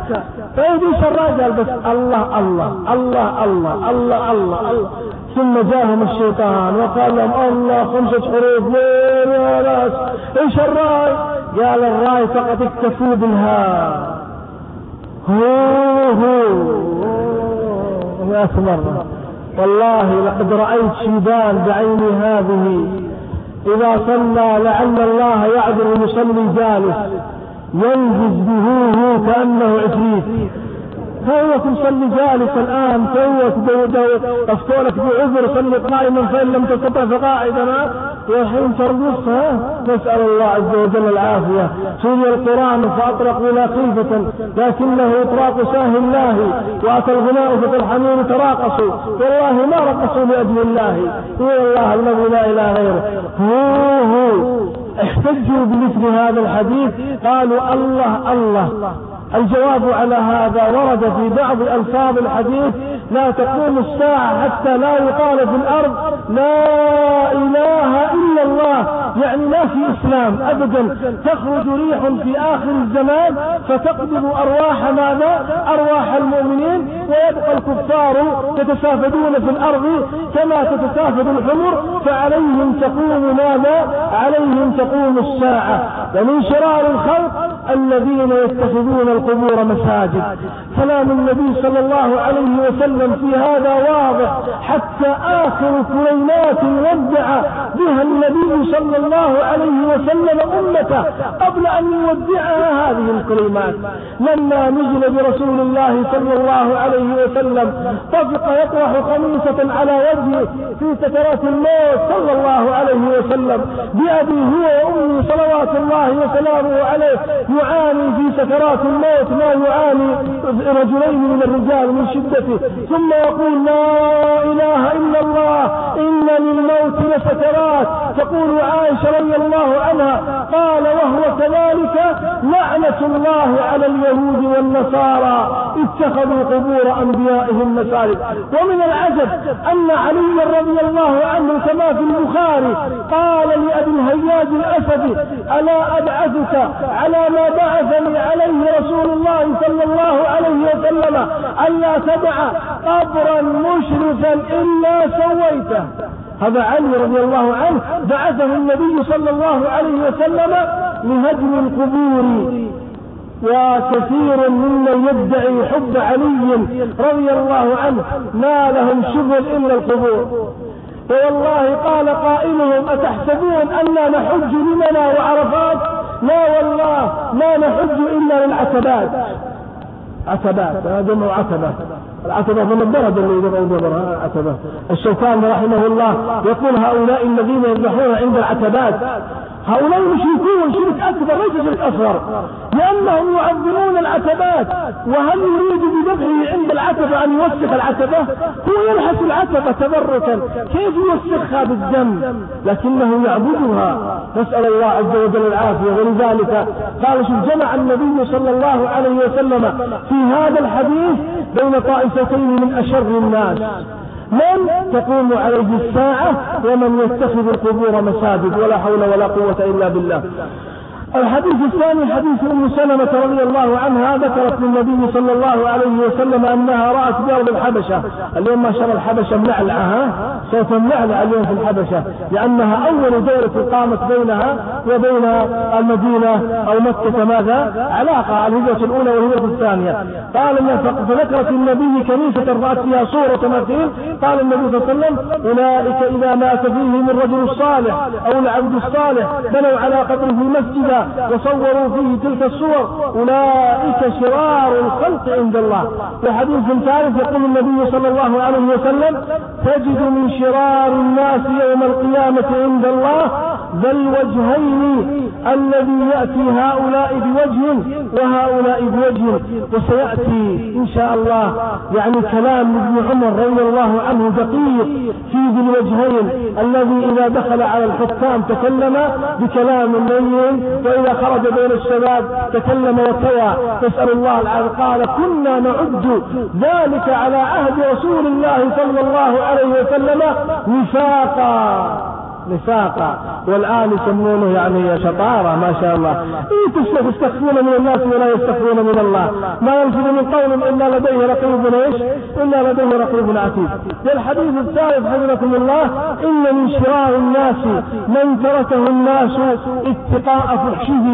طيب إيش الراجل بس الله الله الله الله الله الله, الله. ثم جاءهم الشيطان وقال لهم الله خمسة حروف وين يا ناس إيش الرأي؟ قال الرأي فقط اكتفوا بالها هو هو يا مرة والله لقد رأيت شيبان بعيني هذه. إذا صلى لعل الله يعذر يصلي جالس ينجز بهوه كأنه عفريت. توك مصلي جالس الآن؟ توك أفتولك بعذر صلي قائما فإن لم تستطع فقاعدا والحين ترقصها نسأل الله عز وجل العافية. سوري القرآن فأطرق بلا خيفة لكنه إطراق ساه الله. وأتى الغناء فالحمير تراقصوا. والله ما رقصوا لأجل الله. هو الله الذي لا إله غيره. هو هو. احتجوا بمثل هذا الحديث. قالوا الله الله. الجواب على هذا ورد في بعض ألفاظ الحديث لا تقوم الساعة حتى لا يقال في الأرض لا إله إلا الله. يعني ما في إسلام أبدا. تخرج ريح في آخر الزمان فتقبض أرواح ماذا؟ أرواح المؤمنين ويبقى الكفار يتسافدون في الأرض كما تتسافد الحمر فعليهم تقوم ماذا؟ عليهم تقوم الساعة. ومن شرار الخلق الذين يتخذون القبور مساجد. كلام النبي صلى الله عليه وسلم في هذا واضح حتى آخر كلمات ودع بها النبي صلى الله عليه وسلم أمته قبل أن يودعها هذه الكلمات. لما نزل برسول الله صلى الله عليه وسلم طفق يطرح خميسة على وجهه في سكرات الموت صلى الله عليه وسلم. بأبي هو وأمي صلوات الله وسلامه عليه يعاني في سكرات الموت ما يعاني رجلين من الرجال من شدته. ثم يقول لا إله إلا الله إن للموت لسكرات. تقول عائشة رضي الله عنها قال وهو كذلك لعنة الله على اليهود والنصارى اتخذوا قبور أنبيائهم مساجد. ومن العجب أن علي رضي الله عنه كما في البخاري قال لأبي الهياج الأسدي ألا أبعثك على ما بعثني عليه رسول الله صلى الله عليه وسلم ألا تدع قبرا مشرفا إلا سويته. هذا علي رضي الله عنه بعثه النبي صلى الله عليه وسلم لهدم القبور. وكثير ممن يدعي حب علي رضي الله عنه ما لهم شغل إلا القبور. والله قال قائلهم أتحسبون أننا نحج لمنا وعرفات؟ لا والله ما نحج إلا للعتبات. عتبات هذا جمع عتبة العتبة من الدرجة اللي يدعون دبرها عتبة الشيطان رحمه الله يقول هؤلاء الذين يذبحون عند العتبات. هؤلاء المشركون شرك أكبر ليس شرك أصغر. لأنهم يعظمون العتبات وهل يريد بذبحه عند العتبة أن يوسخ العتبة؟ هو يلحس العتبة تبركا. كيف يوسخها بالدم؟ لكنه يعبدها. نسأل الله عز وجل العافية. ولذلك قال شوف جمع النبي صلى الله عليه وسلم في هذا الحديث بين طائفتين من أشر الناس. من تقوم عليه الساعة ومن يتخذ القبور مساجد ولا حول ولا قوة إلا بالله. الحديث الثاني حديث أم سلمة رضي الله عنها ذكرت للنبي صلى الله عليه وسلم أنها رأت بأرض الحبشة. اليوم ما شاء الله الحبشة ملعلعة سوف نعلع اليوم في الحبشة. لأنها أول دولة قامت بينها وبين المدينة أو مكة ماذا؟ علاقة الهجرة الأولى والهجرة الثانية. قال فذكرت النبي كنيسة رأت فيها صورة تماثيل قال النبي صلى الله عليه وسلم أولئك إذا مات فيهم الرجل الصالح أو العبد الصالح بنوا على قبره مسجدا وصوروا فيه تلك الصور. أولئك شرار الخلق عند الله. وحديث ثالث يقول النبي صلى الله عليه وسلم تجد من شرار الناس يوم القيامة عند الله ذا الوجهين الذي يأتي هؤلاء بوجه وهؤلاء بوجه. وسيأتي إن شاء الله يعني كلام ابن عمر رضي الله عنه دقيق في ذي الوجهين الذي إذا دخل على الحكام تكلم بكلام لين وإذا خرج بين الشباب تكلم وتوى نسأل الله العافية. قال كنا نعد ذلك على عهد رسول الله صلى الله عليه وسلم نفاقا نفاقا والآن يسمونه يعني شطارة ما شاء الله. إيه تستخفون من الناس ولا يستخفون من الله. ما يلفظ من قول إلا لديه رقيب إيش؟ إلا لديه رقيب عتيد. الحديث الثالث حفظكم الله إن من شرار الناس من تركه الناس اتقاء فحشه.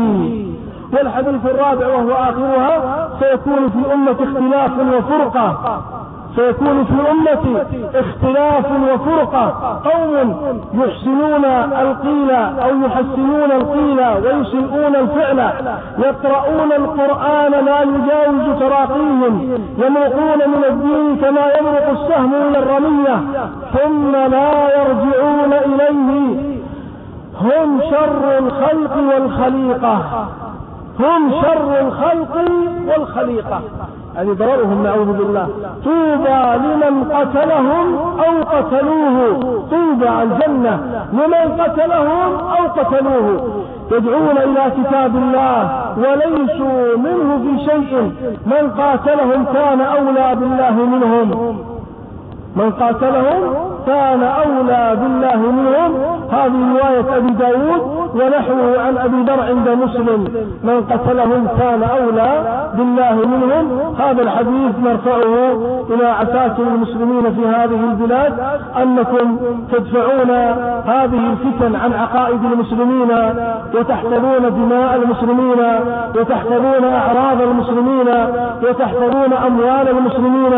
والحديث الرابع وهو آخرها سيكون في أمة اختلاف وفرقة. سيكون في أمتي اختلاف وفرقة. قوم يحسنون القيل أو يحسنون القيل ويسيئون الفعل. يقرؤون القرآن لا يجاوز تراقيهم. يمرقون من الدين كما يمرق السهم من الرمية. ثم لا يرجعون إليه. هم شر الخلق والخليقة. هم شر الخلق والخليقة. يعني ضررهم نعوذ بالله. طوبى لمن قتلهم أو قتلوه. طوبى الجنة لمن قتلهم أو قتلوه. يدعون إلى كتاب الله وليسوا منه في شيء. من قاتلهم كان أولى بالله منهم. من قاتلهم كان أولى بالله منهم. هذه رواية أبي داود ونحوه عن أبي ذر عند مسلم. من قتلهم كان أولى بالله منهم. هذا الحديث نرفعه إلى عساكر المسلمين في هذه البلاد أنكم تدفعون هذه الفتن عن عقائد المسلمين وتحفظون دماء المسلمين وتحفظون أعراض المسلمين وتحفظون أموال المسلمين.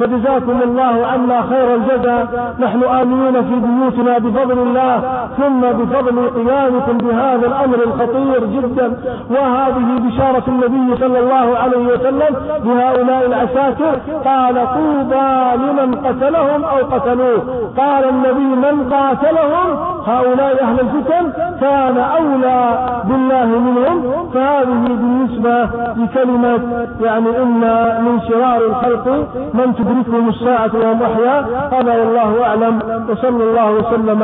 فجزاكم الله عنا خير الجزاء. نحن آمنين في بيوتنا بفضل الله ثم بفضل قيامكم بهذا الأمر الخطير جدا. وهذه بشارة النبي صلى الله عليه وسلم بهؤلاء العساكر. قال طوبى لمن قتلهم أو قتلوه. قال النبي من قاتلهم؟ هؤلاء أهل الفتن. كان أولى بالله منهم. فهذه بالنسبة لكلمة يعني إن من شرار الخلق من تدركهم الساعة وهم أحياء. هذا والله أعلم. وصلى الله وسلم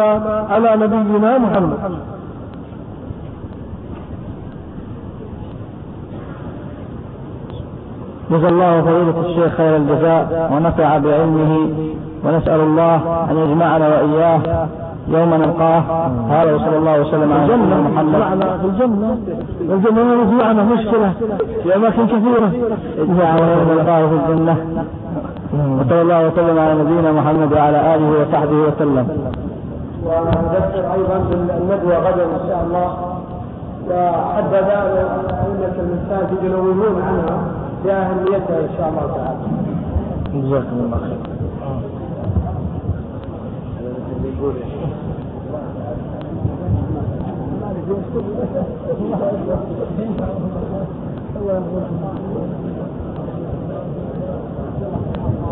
على نبينا محمد جزا الله فضيلة الشيخ خير الجزاء ونفع بعلمه ونسأل الله أن يجمعنا وإياه يوم نلقاه هذا وصلى الله وسلم على الجنة محمد في الجنة الجنة في معنا مشكلة في أماكن كثيرة اجمعنا يوم نلقاه في الجنة وصلى الله وسلم على نبينا محمد وعلى آله وصحبه وسلم. ونذكر أيضا بالندوة غدا إن شاء الله وحدد أئمة المساجد ينوهون عنها بأهميتها إن شاء الله تعالى. جزاكم الله خير.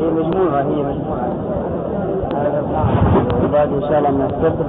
هي مجموعة. هي مجموعة بعد إن شاء الله من السبت